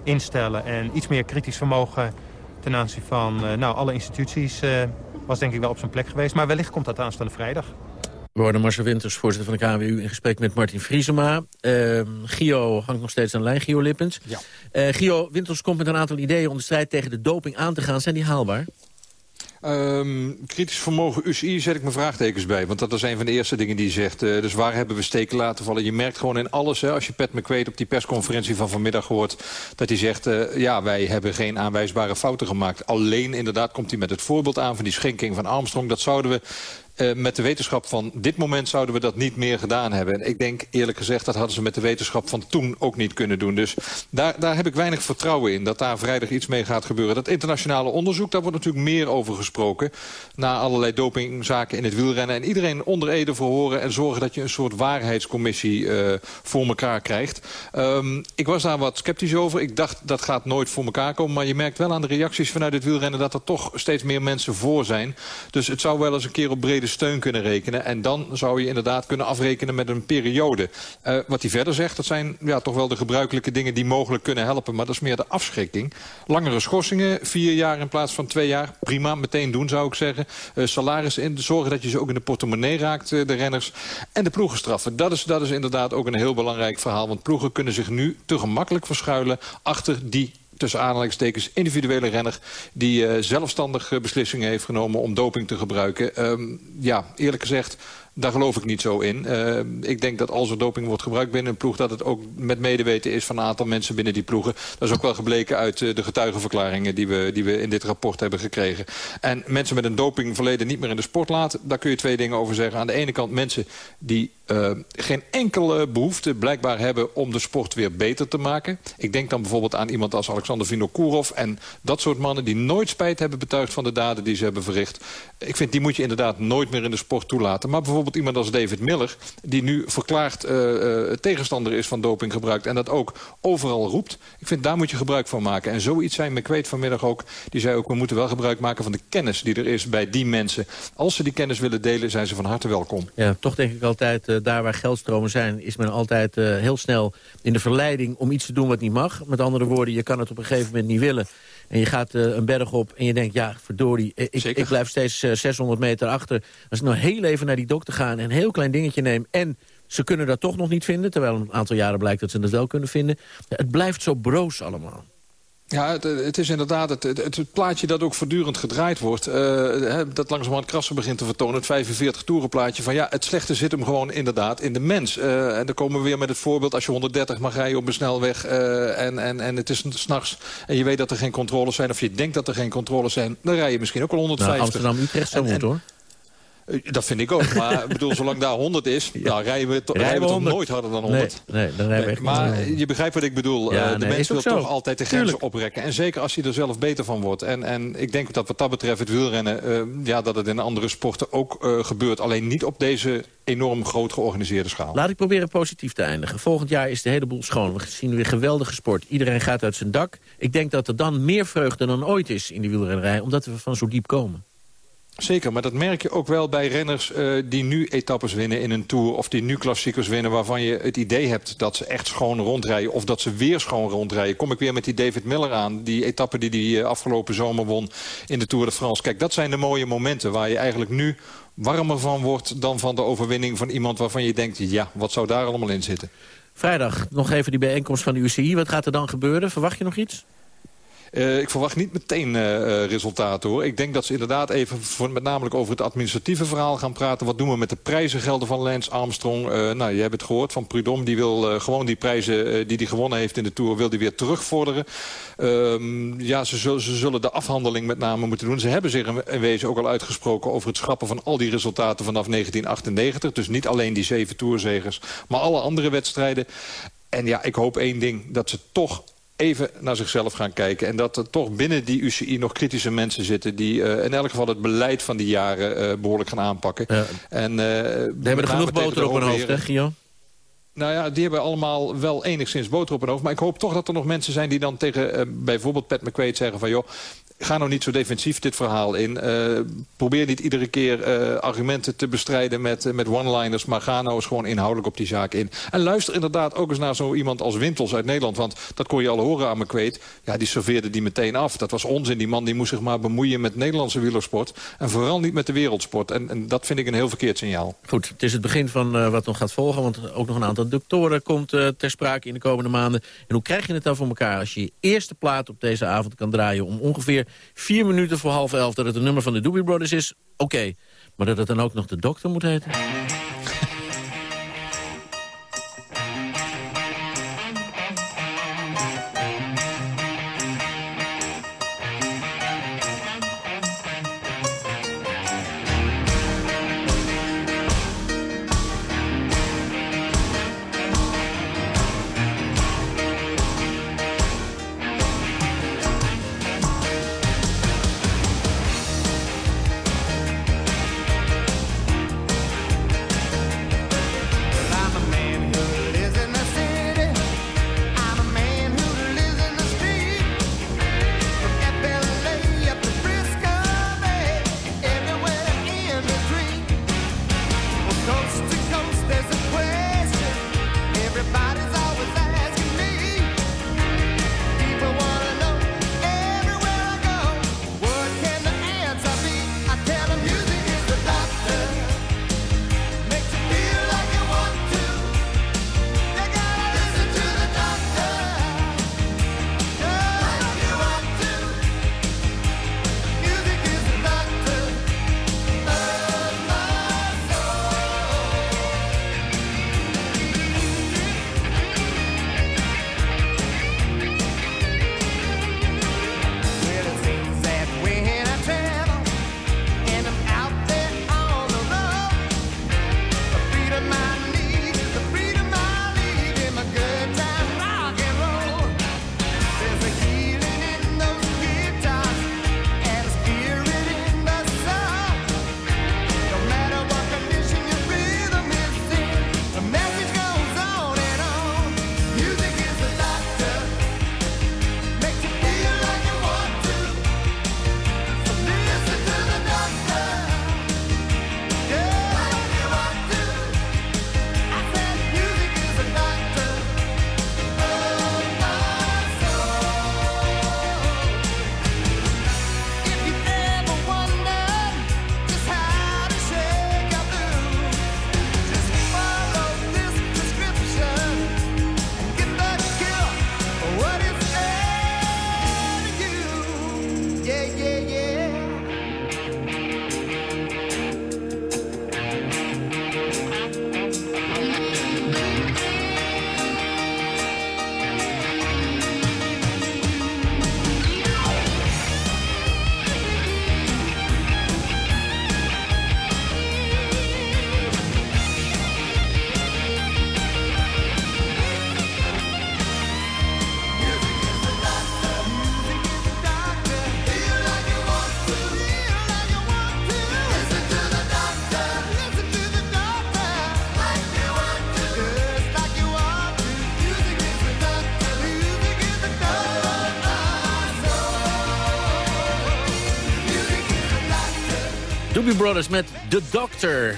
instellen en iets meer kritisch vermogen ten aanzien van uh, nou, alle instituties uh, was denk ik wel op zijn plek geweest. Maar wellicht komt dat aanstaande vrijdag. We worden Marcel Winters, voorzitter van de KWU, in gesprek met Martin Vriesema. Uh, Gio hangt nog steeds aan de lijn, Gio Lippens. Ja. Uh, Gio, Winters komt met een aantal ideeën om de strijd tegen de doping aan te gaan. Zijn die haalbaar? Um, kritisch vermogen UCI zet ik mijn vraagtekens bij. Want dat is een van de eerste dingen die hij zegt. Uh, dus waar hebben we steken laten vallen? Je merkt gewoon in alles, hè, als je Pat McQuaid op die persconferentie van vanmiddag hoort... dat hij zegt, uh, ja, wij hebben geen aanwijsbare fouten gemaakt. Alleen inderdaad komt hij met het voorbeeld aan van die schenking van Armstrong. Dat zouden we uh, met de wetenschap van dit moment zouden we dat niet meer gedaan hebben. En ik denk eerlijk gezegd dat hadden ze met de wetenschap van toen ook niet kunnen doen. Dus daar, daar heb ik weinig vertrouwen in dat daar vrijdag iets mee gaat gebeuren. Dat internationale onderzoek, daar wordt natuurlijk meer over gesproken. Na allerlei dopingzaken in het wielrennen. En iedereen onder Ede verhoren en zorgen dat je een soort waarheidscommissie uh, voor elkaar krijgt. Um, ik was daar wat sceptisch over. Ik dacht dat gaat nooit voor elkaar komen. Maar je merkt wel aan de reacties vanuit het wielrennen dat er toch steeds meer mensen voor zijn. Dus het zou wel eens een keer op brede steun kunnen rekenen. En dan zou je inderdaad kunnen afrekenen met een periode. Uh, wat hij verder zegt, dat zijn ja, toch wel de gebruikelijke dingen die mogelijk kunnen helpen. Maar dat is meer de afschrikking. Langere schorsingen, vier jaar in plaats van twee jaar. Prima, meteen doen zou ik zeggen. Uh, salaris in, zorgen dat je ze ook in de portemonnee raakt, uh, de renners. En de ploegenstraffen. Dat is, dat is inderdaad ook een heel belangrijk verhaal. Want ploegen kunnen zich nu te gemakkelijk verschuilen achter die tussen aanhalingstekens individuele renner... die uh, zelfstandig uh, beslissingen heeft genomen om doping te gebruiken. Um, ja, eerlijk gezegd, daar geloof ik niet zo in. Uh, ik denk dat als er doping wordt gebruikt binnen een ploeg... dat het ook met medeweten is van een aantal mensen binnen die ploegen. Dat is ook wel gebleken uit uh, de getuigenverklaringen... Die we, die we in dit rapport hebben gekregen. En mensen met een dopingverleden niet meer in de sport laten... daar kun je twee dingen over zeggen. Aan de ene kant mensen die uh, geen enkele behoefte blijkbaar hebben... om de sport weer beter te maken. Ik denk dan bijvoorbeeld aan iemand als Alexander Vinokourov... en dat soort mannen die nooit spijt hebben betuigd... van de daden die ze hebben verricht. Ik vind, die moet je inderdaad nooit meer in de sport toelaten. Maar bijvoorbeeld iemand als David Miller... die nu verklaard uh, tegenstander is van dopinggebruik... en dat ook overal roept. Ik vind, daar moet je gebruik van maken. En zoiets zei McQuaid vanmiddag ook. Die zei ook, we moeten wel gebruik maken van de kennis die er is bij die mensen. Als ze die kennis willen delen, zijn ze van harte welkom. Ja, toch denk ik altijd, uh, daar waar geldstromen zijn... is men altijd uh, heel snel in de verleiding om iets te doen wat niet mag. Met andere woorden, je kan het op een gegeven moment niet willen... En je gaat uh, een berg op en je denkt, ja, verdorie, ik, ik blijf steeds uh, 600 meter achter. Als ik nou heel even naar die dokter ga en een heel klein dingetje neem... en ze kunnen dat toch nog niet vinden, terwijl een aantal jaren blijkt dat ze het wel kunnen vinden. Ja, het blijft zo broos allemaal. Ja, het, het, is inderdaad het, het, het, plaatje dat ook voortdurend gedraaid wordt. Uh, dat langzamerhand krassen begint te vertonen. Het 45 toerenplaatje van ja, het slechte zit hem gewoon inderdaad in de mens. Uh, en dan komen we weer met het voorbeeld als je 130 mag rijden op een snelweg... Uh, en, en, en het is s'nachts en je weet dat er geen controles zijn... of je denkt dat er geen controles zijn, dan rij je misschien ook al 150. Nou, Amsterdam-Utrecht zo moet hoor. Eh, dat vind ik ook. Maar ik bedoel, zolang daar 100 is, ja. nou, rijden we, rijden rijden we toch nooit harder dan 100. Nee, nee dan rijden we echt Maar je begrijpt wat ik bedoel. Ja, uh, de nee, mens wil toch altijd de grenzen oprekken. En zeker als hij er zelf beter van wordt. En, en ik denk dat wat dat betreft het wielrennen... Uh, ja, dat het in andere sporten ook uh, gebeurt. Alleen niet op deze enorm groot georganiseerde schaal. Laat ik proberen positief te eindigen. Volgend jaar is de hele boel schoon. We zien weer geweldige sport. Iedereen gaat uit zijn dak. Ik denk dat er dan meer vreugde dan ooit is in de wielrennerij... omdat we van zo diep komen. Zeker, maar dat merk je ook wel bij renners uh, die nu etappes winnen in een Tour... of die nu klassiekers winnen waarvan je het idee hebt dat ze echt schoon rondrijden... of dat ze weer schoon rondrijden. Kom ik weer met die David Miller aan, die etappe die hij afgelopen zomer won in de Tour de France. Kijk, dat zijn de mooie momenten waar je eigenlijk nu warmer van wordt... dan van de overwinning van iemand waarvan je denkt... ja, wat zou daar allemaal in zitten? Vrijdag nog even die bijeenkomst van de UCI. Wat gaat er dan gebeuren? Verwacht je nog iets? Uh, ik verwacht niet meteen uh, resultaten hoor. Ik denk dat ze inderdaad even voor, met namelijk over het administratieve verhaal gaan praten. Wat doen we met de prijzengelden van Lance Armstrong? Nou, je hebt het gehoord van Prudhomme. Die wil gewoon die prijzen die hij gewonnen heeft in de Tour... wil die weer terugvorderen. Ehm, ja, ze zullen, ze zullen, de afhandeling met name moeten doen. Ze hebben zich in wezen ook al uitgesproken over het schrappen van al die resultaten vanaf 1998. Dus niet alleen die zeven Tourzegers, maar alle andere wedstrijden. En ja, ik hoop één ding, dat ze toch even naar zichzelf gaan kijken. En dat er toch binnen die UCI nog kritische mensen zitten... die uh, in elk geval het beleid van die jaren uh, behoorlijk gaan aanpakken. Ja. En, We hebben er genoeg boter op hun hoofd, hè, Gio? Nou ja, die hebben allemaal wel enigszins boter op hun hoofd. Maar ik hoop toch dat er nog mensen zijn die dan tegen bijvoorbeeld Pat McQuaid zeggen van... joh, ga nou niet zo defensief dit verhaal in. Uh, probeer niet iedere keer uh, argumenten te bestrijden met, uh, met one-liners... maar ga nou eens gewoon inhoudelijk op die zaak in. En luister inderdaad ook eens naar zo iemand als Wintels uit Nederland. Want dat kon je al horen aan McQuaid. Ja, die serveerde die meteen af. Dat was onzin. Die man die moest zich maar bemoeien met Nederlandse wielersport. En vooral niet met de wereldsport. En, en dat vind ik een heel verkeerd signaal. Goed, het is het begin van wat nog gaat volgen. Want ook nog een aantal doctoren komt ter sprake in de komende maanden. En hoe krijg je het dan voor elkaar als je je eerste plaat op deze avond kan draaien... om ongeveer vier minuten voor half elf dat het een nummer van de Doobie Brothers is, oké. Maar dat het dan ook nog de dokter moet heten? Brothers met The Doctor.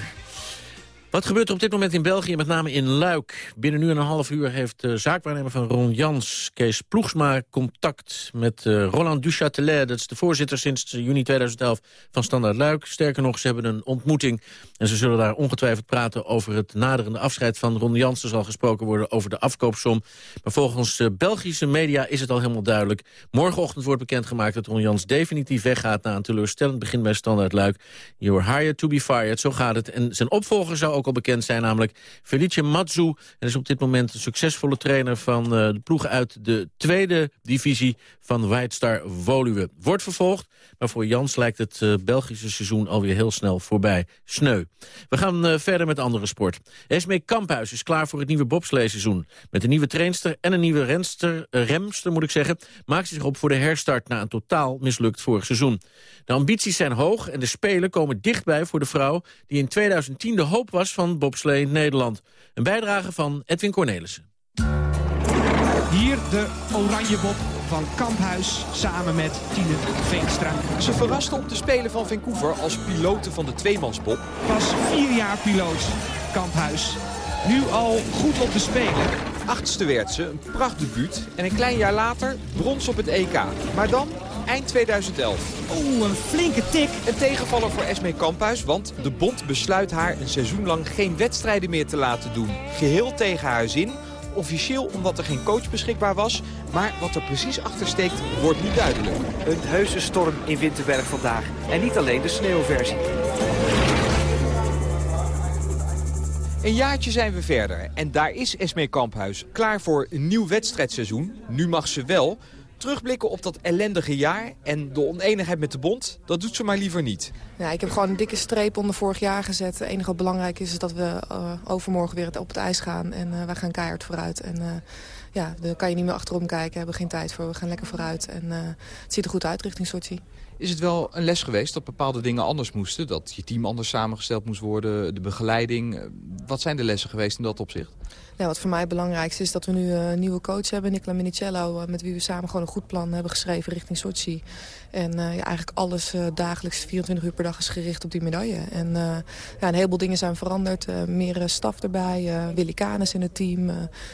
Wat gebeurt er op dit moment in België, met name in Luik? Binnen nu en een half uur heeft de zaakwaarnemer van Ron Jans, Kees Ploegsma, contact met uh, Roland Duchatelet. Dat is de voorzitter sinds juni 2011 van Standaard Luik. Sterker nog, ze hebben een ontmoeting en ze zullen daar ongetwijfeld praten over het naderende afscheid van Ron Jans. Er zal gesproken worden over de afkoopsom. Maar volgens Belgische media is het al helemaal duidelijk. Morgenochtend wordt bekendgemaakt dat Ron Jans definitief weggaat na een teleurstellend begin bij Standaard Luik. You are hired to be fired, zo gaat het. En zijn opvolger zou ook bekend zijn, namelijk Felice Matsu. En is op dit moment een succesvolle trainer van uh, de ploeg uit de tweede divisie van White Star Woluwe. Wordt vervolgd, maar voor Jans lijkt het uh, Belgische seizoen alweer heel snel voorbij. Sneu. We gaan uh, verder met andere sport. Esmee Kamphuis is klaar voor het nieuwe bobsleeseizoen. Met een nieuwe trainster en een nieuwe renster, remster moet ik zeggen... maakt ze zich op voor de herstart na een totaal mislukt vorig seizoen. De ambities zijn hoog en de Spelen komen dichtbij voor de vrouw... die in 2010 de hoop was van bobslee Nederland. Een bijdrage van Edwin Cornelissen. Hier de oranje bob van Kamphuis samen met Tine Veenstra. Ze verraste op de Spelen van Vancouver als pilote van de tweemansbob. Pas vier jaar piloot Kamphuis. Nu al goed op de Spelen. Achtste werd ze, een prachtdebuut. En een klein jaar later brons op het EK. Maar dan eind 2011. Oeh, een flinke tik. Een tegenvaller voor Esmee Kamphuis, want de bond besluit haar een seizoen lang geen wedstrijden meer te laten doen. Geheel tegen haar zin, officieel omdat er geen coach beschikbaar was. Maar wat er precies achter steekt, wordt niet duidelijk. Een heuse storm in Winterberg vandaag. En niet alleen de sneeuwversie. Een jaartje zijn we verder en daar is Esmee Kamphuis klaar voor een nieuw wedstrijdseizoen. Nu mag ze wel, Terugblikken op dat ellendige jaar en de oneenigheid met de bond, dat doet ze maar liever niet. Ja, ik heb gewoon een dikke streep onder vorig jaar gezet. Het enige wat belangrijk is, is dat we uh, overmorgen weer op het ijs gaan. En uh, wij gaan keihard vooruit. En uh, ja, daar kan je niet meer achterom kijken. We hebben geen tijd voor. We gaan lekker vooruit. En het ziet er goed uit richting Sochi. Is het wel een les geweest dat bepaalde dingen anders moesten? Dat je team anders samengesteld moest worden, de begeleiding. Wat zijn de lessen geweest in dat opzicht? Ja, wat voor mij het belangrijkste is dat we nu een nieuwe coach hebben, Nicola Minicello, met wie we samen gewoon een goed plan hebben geschreven richting Sochi. En uh, ja, eigenlijk alles uh, dagelijks 24 uur per dag is gericht op die medaille. En uh, ja, een heleboel dingen zijn veranderd. meer staf erbij, Willy Canis in het team.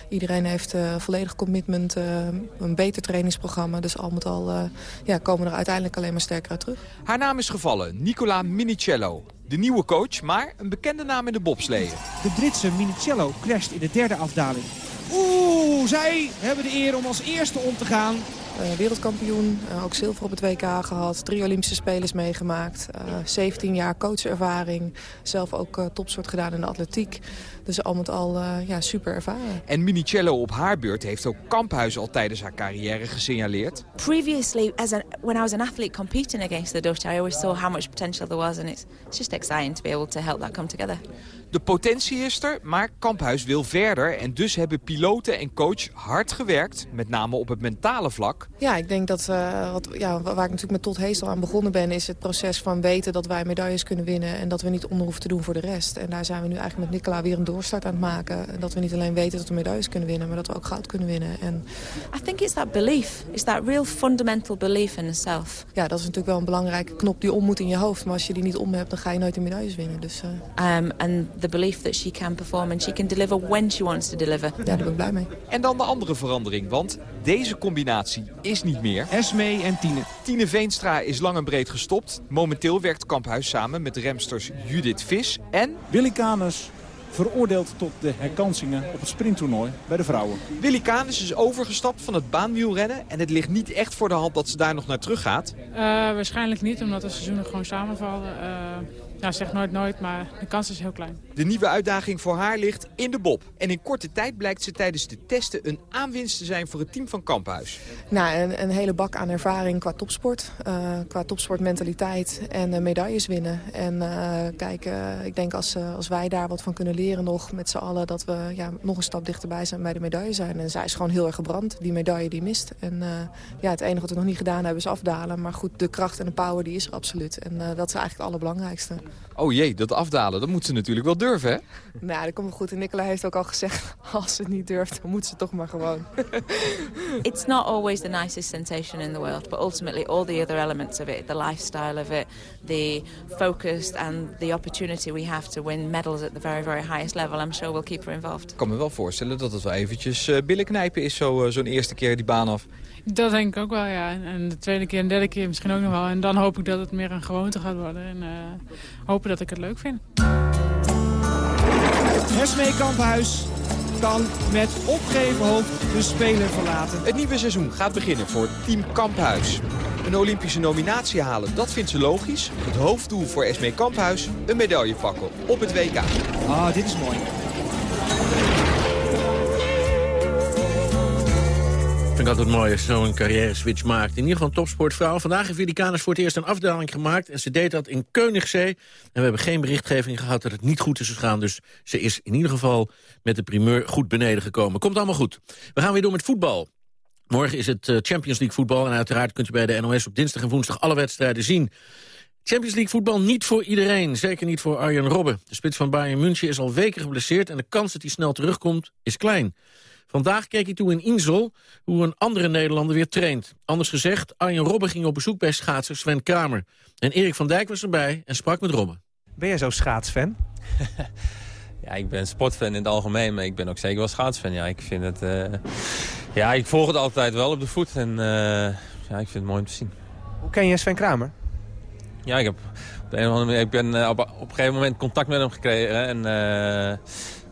iedereen heeft volledig commitment, een beter trainingsprogramma. Dus al met al ja, komen we er uiteindelijk alleen maar sterker uit terug. Haar naam is gevallen, Nicola Minicello. De nieuwe coach, maar een bekende naam in de bobsleeën. De Britse Minicello crasht in de derde afdaling. Oeh, zij hebben de eer om als eerste om te gaan. Uh, wereldkampioen, uh, ook zilver op het WK gehad. Drie Olympische Spelers meegemaakt. Uh, 17 jaar coachervaring. Zelf ook topsoort gedaan in de atletiek. Dus al met al ja, super ervaren. En Minicello op haar beurt heeft ook Kamphuis al tijdens haar carrière gesignaleerd. Previously, as a, when I was an athlete competing against the Dutch, I always saw how much potential there was. And it's, it's just exciting to be able to help that come together. De potentie is er, maar Kamphuis wil verder. En dus hebben piloten en coach hard gewerkt, met name op het mentale vlak. Ja, ik denk dat uh, wat, ja, waar ik natuurlijk met Todd Heestel aan begonnen ben... is het proces van weten dat wij medailles kunnen winnen... en dat we niet onder hoeven te doen voor de rest. En daar zijn we nu eigenlijk met Nicola weer een doorstart aan het maken. Dat we niet alleen weten dat we medailles kunnen winnen... maar dat we ook goud kunnen winnen. En... I think it's that belief. It's that real fundamental belief in yourself. Ja, dat is natuurlijk wel een belangrijke knop die om moet in je hoofd. Maar als je die niet om hebt, dan ga je nooit de medailles winnen. Dus, uh... um, and the belief that she can perform and she can deliver when she wants to deliver. Ja, daar ben ik blij mee. En dan de andere verandering, want deze combinatie is niet meer. Esmee en Tine. Tine Veenstra is lang en breed gestopt. Momenteel werkt Kamphuis samen met remsters Judith Vis en... Willy Canes veroordeeld tot de herkansingen op het sprinttoernooi bij de vrouwen. Willy Canis is overgestapt van het baanwielrennen en het ligt niet echt voor de hand dat ze daar nog naar terug gaat. Uh, waarschijnlijk niet, omdat de seizoenen gewoon samenvallen. Uh, ja, zeg nooit nooit, maar de kans is heel klein. De nieuwe uitdaging voor haar ligt in de bob. En in korte tijd blijkt ze tijdens de testen een aanwinst te zijn voor het team van Kamphuis. Nou, een, een hele bak aan ervaring qua topsport. Uh, qua topsportmentaliteit en uh, medailles winnen. En uh, kijk, ik denk als, als wij daar wat van kunnen leren nog met z'n allen... dat we ja, nog een stap dichterbij zijn bij de medaille zijn. En zij is gewoon heel erg gebrand, die medaille die mist. En ja, het enige wat we nog niet gedaan hebben is afdalen. Maar goed, de kracht en de power die is er absoluut. En dat is eigenlijk het allerbelangrijkste. Oh jee, dat afdalen, dat moet ze natuurlijk wel durven, hè? Nou, dat komt wel goed. En Nicola heeft ook al gezegd, als ze het niet durft, dan moet ze toch maar gewoon. It's not always the nicest sensation in the world, but ultimately all the other elements of it, the lifestyle of it, the focus and the opportunity we have to win medals at the very, very highest level, I'm sure we'll keep her involved. Ik kan me wel voorstellen dat het wel eventjes uh, billen knijpen is, zo'n zo eerste keer die baan af. Dat denk ik ook wel, ja. En de tweede keer en derde keer misschien ook nog wel. En dan hoop ik dat het meer een gewoonte gaat worden. En uh, hopen dat ik het leuk vind. Esmee Kamphuis kan met opgeven hoofd de Spelen verlaten. Het nieuwe seizoen gaat beginnen voor Team Kamphuis. Een Olympische nominatie halen, dat vindt ze logisch. Het hoofddoel voor Esmee Kamphuis, een medaille pakken op het WK. Ah, dit is mooi. Vind ik altijd mooi als zo'n carrière-switch maakt. In ieder geval een topsportvrouw. Vandaag heeft Vilikanus voor het eerst een afdaling gemaakt. En ze deed dat in Koningszee. En we hebben geen berichtgeving gehad dat het niet goed is gegaan. Dus ze is in ieder geval met de primeur goed beneden gekomen. Komt allemaal goed. We gaan weer door met voetbal. Morgen is het eh, Champions League voetbal. En uiteraard kunt u bij de NOS op dinsdag en woensdag alle wedstrijden zien. Champions League voetbal niet voor iedereen. Zeker niet voor Arjen Robben. De spits van Bayern München is al weken geblesseerd... en de kans dat hij snel terugkomt is klein. Vandaag keek hij toe in Insel hoe een andere Nederlander weer traint. Anders gezegd, Arjen Robben ging op bezoek bij schaatser Sven Kramer. En Erik van Dijk was erbij en sprak met Robben. Ben jij zo schaatsfan? ja, ik ben sportfan in het algemeen, maar ik ben ook zeker wel schaatsfan. Ja, ik vind het... Uh... Ja, ik volg het altijd wel op de voet en uh... ja, ik vind het mooi om te zien. Hoe ken je Sven Kramer? Ja, ik heb op, een of andere manier, ik ben op, op een gegeven moment contact met hem gekregen. En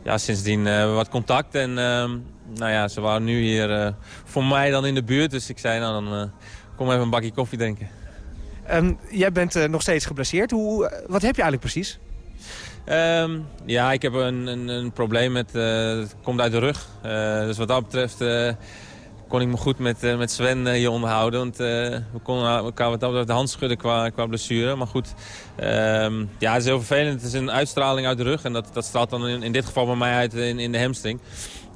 ja, sindsdien wat contact. En ehm, nou ja, ze waren nu hier uh, voor mij dan in de buurt. Dus ik zei, nou dan uh, kom even een bakje koffie drinken. Um, jij bent nog steeds geblesseerd. Hoe, wat heb je eigenlijk precies? Um, ja, ik heb een, een, een probleem met... het komt uit de rug. dus wat dat betreft kon ik me goed met, met Sven hier onderhouden. Want we konden elkaar wat dat de hand schudden qua, qua blessure. Maar goed, um, ja, het is heel vervelend. Het is een uitstraling uit de rug. En dat, dat straalt dan in, in dit geval bij mij uit in, in de hamstring.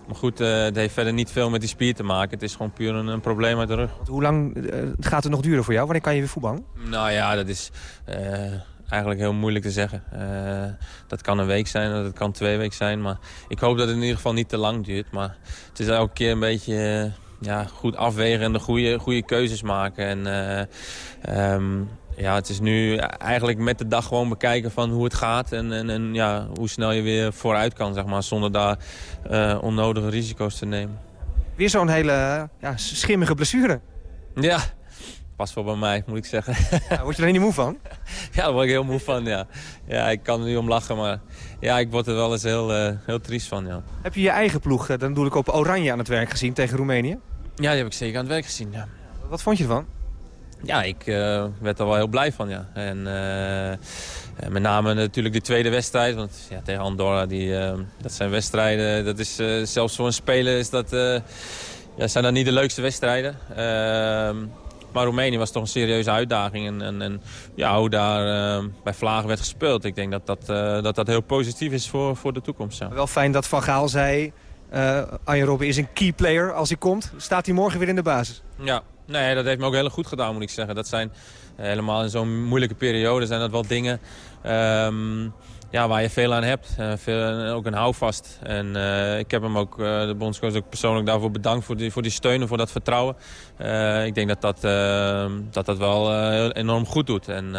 Maar goed, uh, het heeft verder niet veel met die spier te maken. Het is gewoon puur een, een probleem uit de rug. Hoe lang uh, gaat het nog duren voor jou? Wanneer kan je weer voetballen? Nou ja, dat is uh, eigenlijk heel moeilijk te zeggen. dat kan een week zijn, dat kan twee weken zijn. Maar ik hoop dat het in ieder geval niet te lang duurt. Maar het is elke keer een beetje ja, goed afwegen en de goede, goede keuzes maken. En, um, ja, het is nu eigenlijk met de dag gewoon bekijken van hoe het gaat. En, en, en ja, hoe snel je weer vooruit kan, zeg maar. Zonder daar uh, onnodige risico's te nemen. Weer zo'n hele ja, schimmige blessure. Ja, pas wel bij mij, moet ik zeggen. Ja, word je er niet moe van? Ja, daar word ik heel moe van, ja. Ja, ik kan er nu om lachen, maar ja, ik word er wel eens heel, uh, heel triest van, ja. Heb je je eigen ploeg, dan doe ik op Oranje aan het werk gezien tegen Roemenië? Ja, die heb ik zeker aan het werk gezien, ja. Wat vond je ervan? Ja, ik uh, werd er wel heel blij van, ja. En uh, met name natuurlijk de tweede wedstrijd. Want ja, tegen Andorra, die, dat zijn wedstrijden... Dat is, zelfs voor een speler is dat, ja, zijn dat niet de leukste wedstrijden. Ehm, maar Roemenië was toch een serieuze uitdaging. En, en, en ja, hoe daar bij Vlagen werd gespeeld. Ik denk dat dat, dat, dat heel positief is voor, voor de toekomst. Ja. Wel fijn dat Van Gaal zei... Uh, Arjen Robben is een key player als hij komt. Staat hij morgen weer in de basis? Ja, Nee, dat heeft me ook heel goed gedaan, moet ik zeggen. Dat zijn eh, helemaal in zo'n moeilijke periode zijn dat wel dingen um, ja, waar je veel aan hebt. Uh, veel, ook een houvast. En uh, ik heb hem ook, de bondscoach ook persoonlijk daarvoor bedankt voor die, voor die steun en voor dat vertrouwen. ik denk dat dat, dat, dat wel enorm goed doet. En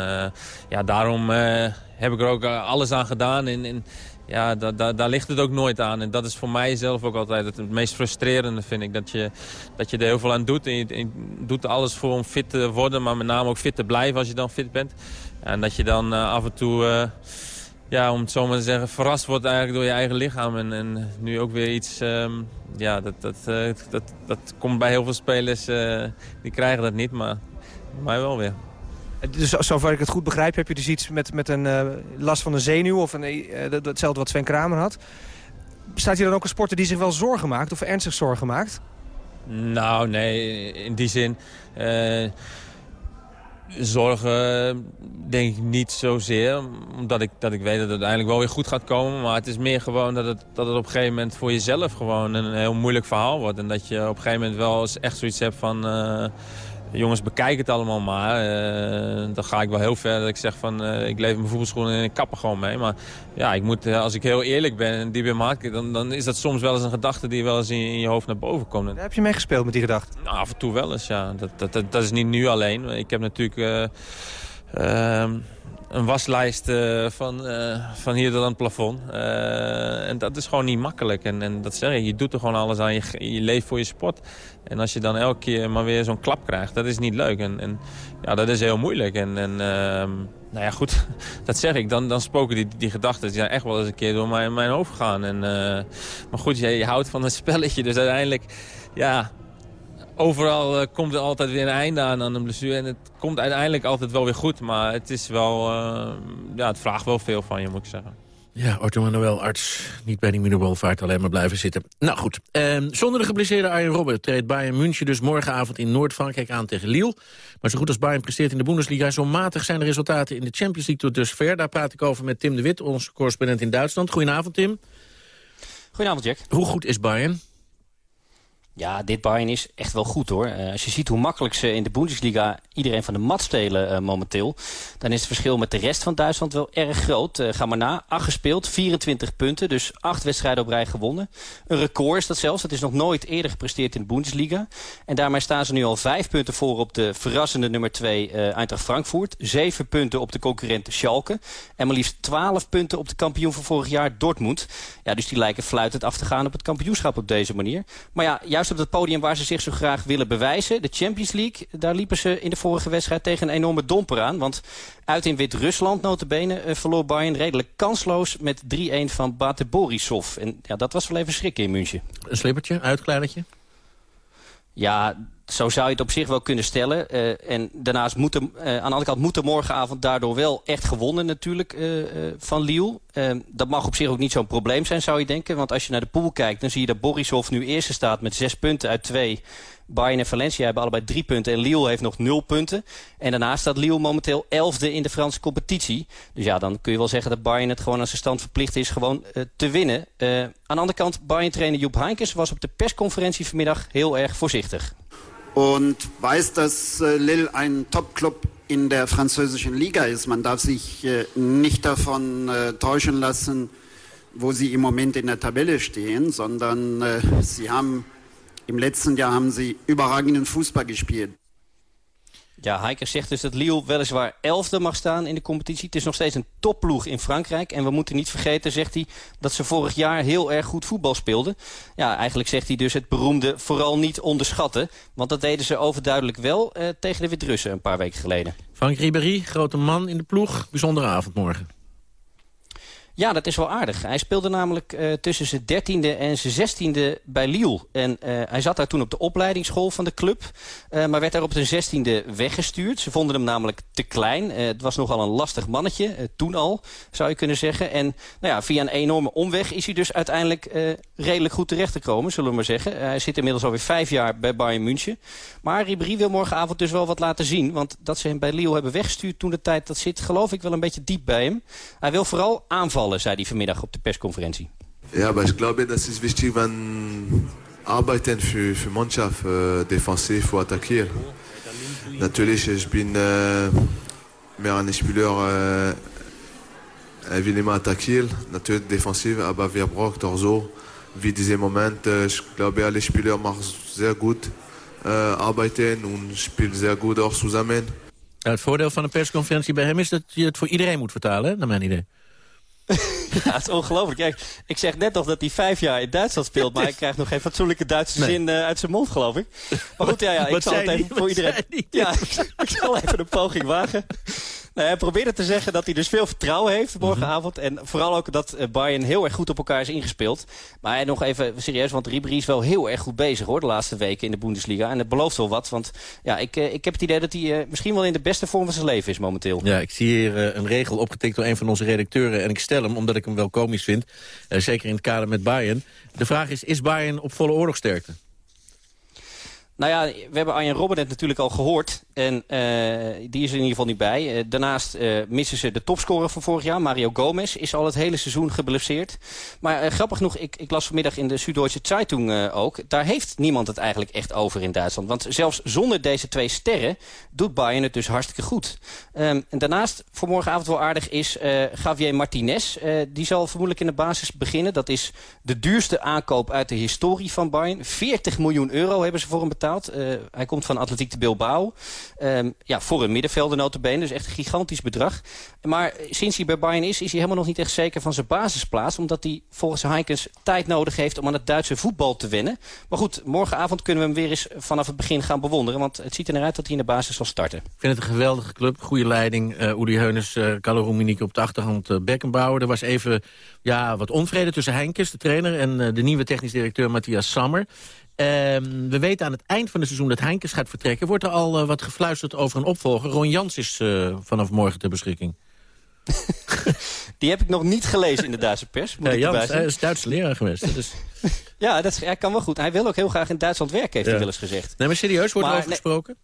ja, daarom heb ik er ook alles aan gedaan in ja, da, da, daar ligt het ook nooit aan. En dat is voor mij zelf ook altijd het, meest frustrerende, vind ik. Dat je, dat je er heel veel aan doet. En je, doet alles voor om fit te worden, maar met name ook fit te blijven als je dan fit bent. En dat je dan af en toe, ja, om het zo maar te zeggen, verrast wordt eigenlijk door je eigen lichaam. En, en nu ook weer iets, um, ja, dat, dat, uh, dat, dat komt bij heel veel spelers, die krijgen dat niet, maar mij wel weer. Dus zover ik het goed begrijp, heb je dus iets met, met een uh, last van een zenuw... of een, hetzelfde wat Sven Kramer had. Staat hier dan ook een sporter die zich wel zorgen maakt of ernstig zorgen maakt? Nou, nee, in die zin... Zorgen denk ik niet zozeer. Omdat ik, dat ik weet dat het uiteindelijk wel weer goed gaat komen. Maar het is meer gewoon dat het, dat het op een gegeven moment voor jezelf gewoon een heel moeilijk verhaal wordt. En dat je op een gegeven moment wel eens echt zoiets hebt van jongens, bekijk het allemaal maar. Uh, dan ga ik wel heel ver dat ik zeg van, uh, ik leef mijn voetbalschoenen en ik kap er gewoon mee. Maar ja, ik moet, als ik heel eerlijk ben en die ben maak, dan, dan is dat soms wel eens een gedachte die wel eens in, in je hoofd naar boven komt. Daar heb je mee gespeeld met die gedachte? Nou, af en toe wel eens, ja. Dat, dat, dat, dat is niet nu alleen. Ik heb natuurlijk... Uh, een waslijst uh, van, uh, van hier tot aan het plafond. Uh, en dat is gewoon niet makkelijk. En, en dat zeg je, je doet er gewoon alles aan. Je, je leeft voor je sport. En als je dan elke keer maar weer zo'n klap krijgt, dat is niet leuk. En, en ja, dat is heel moeilijk. En, en ehm, nou ja, goed, dat zeg ik. Dan, dan spoken die, die gedachten die echt wel eens een keer door mijn, mijn hoofd gaan. En, maar goed, je, je houdt van een spelletje. Dus uiteindelijk, ja, overal uh, komt er altijd weer een einde aan aan een blessure. En het komt uiteindelijk altijd wel weer goed. Maar het is wel, uh, ja, het vraagt wel veel van je, moet ik zeggen. Ja, Arthur Manuel, arts, niet bij die middenbolvaart alleen maar blijven zitten. Nou goed, eh, zonder de geblesseerde Arjen Robben treedt Bayern München dus morgenavond in Noord-Frankrijk aan tegen Lille. Maar zo goed als Bayern presteert in de Bundesliga, zo matig zijn de resultaten in de Champions League tot dusver. Daar praat ik over met Tim de Wit, onze correspondent in Duitsland. Goedenavond, Tim. Goedenavond, Jack. Hoe goed is Bayern? Ja, dit Bayern is echt wel goed hoor. Uh, als je ziet hoe makkelijk ze in de Bundesliga iedereen van de mat stelen uh, momenteel... dan is het verschil met de rest van Duitsland wel erg groot. Uh, ga maar na, 8 gespeeld, 24 punten, dus 8 wedstrijden op rij gewonnen. Een record is dat zelfs, dat is nog nooit eerder gepresteerd in de Bundesliga. En daarmee staan ze nu al 5 punten voor op de verrassende nummer 2 Eintracht Frankfurt. 7 punten op de concurrent Schalke. En maar liefst 12 punten op de kampioen van vorig jaar Dortmund. Ja, dus die lijken fluitend af te gaan op het kampioenschap op deze manier. Maar ja, juist op het podium waar ze zich zo graag willen bewijzen. De Champions League, daar liepen ze in de vorige wedstrijd tegen een enorme domper aan. Want uit in Wit-Rusland notabene uh, verloor Bayern redelijk kansloos met 3-1 van Bate Borisov. En ja, dat was wel even schrikken in München. Een slippertje, uitkleidertje? Ja, zo zou je het op zich wel kunnen stellen. Uh, en daarnaast moet er, uh, aan de andere kant moet er morgenavond daardoor wel echt gewonnen natuurlijk uh, van Lille. dat mag op zich ook niet zo'n probleem zijn zou je denken. Want als je naar de pool kijkt dan zie je dat Borisov nu eerste staat met zes punten uit twee. Bayern en Valencia hebben allebei drie punten en Lille heeft nog nul punten. En daarnaast staat Lille momenteel elfde in de Franse competitie. Dus ja, dan kun je wel zeggen dat Bayern het gewoon aan zijn stand verplicht is gewoon te winnen. Aan de andere kant, Bayern-trainer Joep Heinkes was op de persconferentie vanmiddag heel erg voorzichtig. Und weiß, dass äh, Lille ein Top-Club in der französischen Liga ist. Man darf sich äh, nicht davon äh, täuschen lassen, wo sie im Moment in der Tabelle stehen, sondern sie haben Im letzten Jahr haben sie überragenden Fußball gespielt. Ja, Heikers zegt dus dat Lille weliswaar elfde mag staan in de competitie. Het is nog steeds een topploeg in Frankrijk. En we moeten niet vergeten, zegt hij, dat ze vorig jaar heel erg goed voetbal speelden. Ja, eigenlijk zegt hij dus het beroemde vooral niet onderschatten. Want dat deden ze overduidelijk wel eh, tegen de Wit-Russen een paar weken geleden. Frank Ribéry, grote man in de ploeg. Bijzondere avond morgen. Ja, dat is wel aardig. Hij speelde namelijk uh, tussen zijn dertiende en zijn zestiende bij Lille. En uh, hij zat daar toen op de opleidingsschool van de club. Uh, maar werd daar op zijn zestiende weggestuurd. Ze vonden hem namelijk te klein. het was nogal een lastig mannetje, toen al, zou je kunnen zeggen. En nou ja, via een enorme omweg is hij dus uiteindelijk redelijk goed terechtgekomen, zullen we maar zeggen. hij zit inmiddels alweer vijf jaar bij Bayern München. Maar Ribéry wil morgenavond dus wel wat laten zien. Want dat ze hem bij Lille hebben weggestuurd toen de tijd, dat zit geloof ik wel een beetje diep bij hem. Hij wil vooral aanvallen opvallen, zei hij vanmiddag op de persconferentie. Ja, aber ich glaube, das ist wichtig, wenn arbeiten für, für Mannschaft, äh, defensiv für attackieren. Natürlich, ich bin äh, mehr ein Spieler, äh, er will immer attackieren, natürlich defensiv, aber wir brauchen auch so, wie diese Moment, ich glaube, alle Spieler machen sehr gut äh, arbeiten und spielen sehr gut auch zusammen. Ja, het voordeel van een persconferentie bij hem is dat je het voor iedereen moet vertalen, naar mijn idee. ja, het is ongelooflijk. Kijk, ik zeg net nog dat hij vijf jaar in Duitsland speelt... maar hij krijgt nog geen fatsoenlijke Duitse zin uh, uit zijn mond, geloof ik. Maar goed, ja, ja ik zal het even voor iedereen... Ja, ik, ik zal even een poging wagen. Nou, hij probeerde te zeggen dat hij dus veel vertrouwen heeft morgenavond. En vooral ook dat uh, Bayern heel erg goed op elkaar is ingespeeld. Maar nog even serieus, want Ribéry is wel heel erg goed bezig hoor, de laatste weken in de Bundesliga. En het belooft wel wat, want ja, ik, uh, ik heb het idee dat hij uh, misschien wel in de beste vorm van zijn leven is momenteel. Ja, ik zie hier een regel opgetikt door een van onze redacteuren. En ik stel hem, omdat ik hem wel komisch vind. zeker in het kader met Bayern. De vraag is, is Bayern op volle oorlogsterkte? Nou ja, we hebben Arjen Robben net natuurlijk al gehoord. En uh, die is er in ieder geval niet bij. Uh, daarnaast uh, missen ze de topscorer van vorig jaar. Mario Gomez is al het hele seizoen geblesseerd. Maar grappig genoeg, ik, ik, las vanmiddag in de Süddeutsche Zeitung ook... daar heeft niemand het eigenlijk echt over in Duitsland. Want zelfs zonder deze twee sterren doet Bayern het dus hartstikke goed. Um, en daarnaast, voor morgenavond wel aardig, is Javier Martinez. die zal vermoedelijk in de basis beginnen. Dat is de duurste aankoop uit de historie van Bayern. 40 miljoen euro hebben ze voor hem betaald. hij komt van Atletiek de Bilbao... Um, ja, voor een middenvelder notabene, dus echt een gigantisch bedrag. Maar sinds hij bij Bayern is, is hij helemaal nog niet echt zeker van zijn basisplaats. Omdat hij volgens Heinkens tijd nodig heeft om aan het Duitse voetbal te wennen. Maar goed, morgenavond kunnen we hem weer eens vanaf het begin gaan bewonderen. Want het ziet er naar uit dat hij in de basis zal starten. Ik vind het een geweldige club, goede leiding. Uh, Udi Heunes, uh, op de achterhand uh, Beckenbauer. Er was even ja, wat onvrede tussen Heinkens, de trainer... en uh, de nieuwe technisch directeur Matthias Sammer. Ehm, we weten aan het eind van het seizoen dat Heinkes gaat vertrekken. Wordt er al uh, wat gefluisterd over een opvolger? Ron Jans is uh, vanaf morgen ter beschikking. Die heb ik nog niet gelezen in de Duitse pers. Moet ja, Jans, hij is Duitse leraar geweest. Dus... ja, dat is, hij kan wel goed. Hij wil ook heel graag in Duitsland werken, heeft ja. hij wel eens gezegd. Nee, maar serieus, wordt maar, er over nee, gesproken?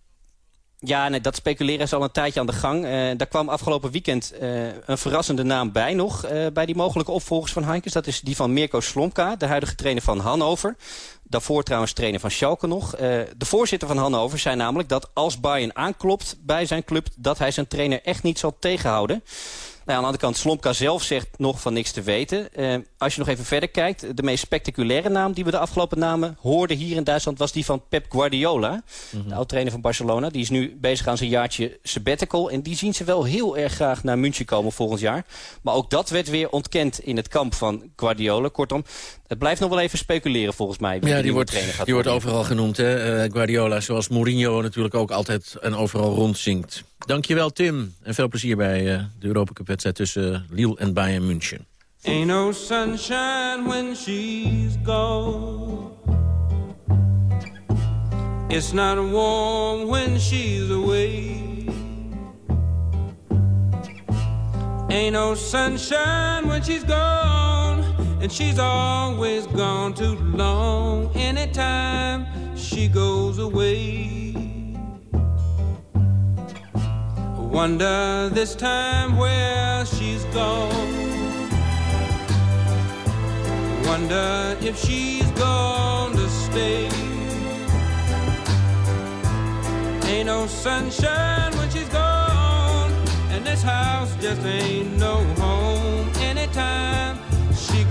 Ja, nee, dat speculeren is al een tijdje aan de gang. Uh, daar kwam afgelopen weekend uh, een verrassende naam bij nog... Uh, bij die mogelijke opvolgers van Heinkes. Dat is die van Mirko Slomka, de huidige trainer van Hannover. Daarvoor trouwens trainer van Schalke nog. de voorzitter van Hannover zei namelijk dat als Bayern aanklopt bij zijn club... dat hij zijn trainer echt niet zal tegenhouden. Nou, aan de andere kant, Slomka zelf zegt nog van niks te weten. Uh, als je nog even verder kijkt, de meest spectaculaire naam die we de afgelopen namen hoorden hier in Duitsland was die van Pep Guardiola. Mm -hmm. De oud-trainer van Barcelona. Die is nu bezig aan zijn jaartje sabbatical. En die zien ze wel heel erg graag naar München komen volgend jaar. Maar ook dat werd weer ontkend in het kamp van Guardiola. Kortom, het blijft nog wel even speculeren volgens mij. Ja, die, wordt, gaat die wordt overal genoemd. Hè? Uh, Guardiola, zoals Mourinho natuurlijk ook altijd en overal rondzingt. Dankjewel Tim. En veel plezier bij uh, de Europa Cup wedstrijd tussen Lille en Bayern München. Ain't no sunshine when she's gone. It's not warm when she's away. Ain't no sunshine when she's gone. And she's always gone too long. Anytime she goes away. I Wonder this time where she's gone. I Wonder if she's going to stay. Ain't no sunshine when she's gone, and this house just ain't no home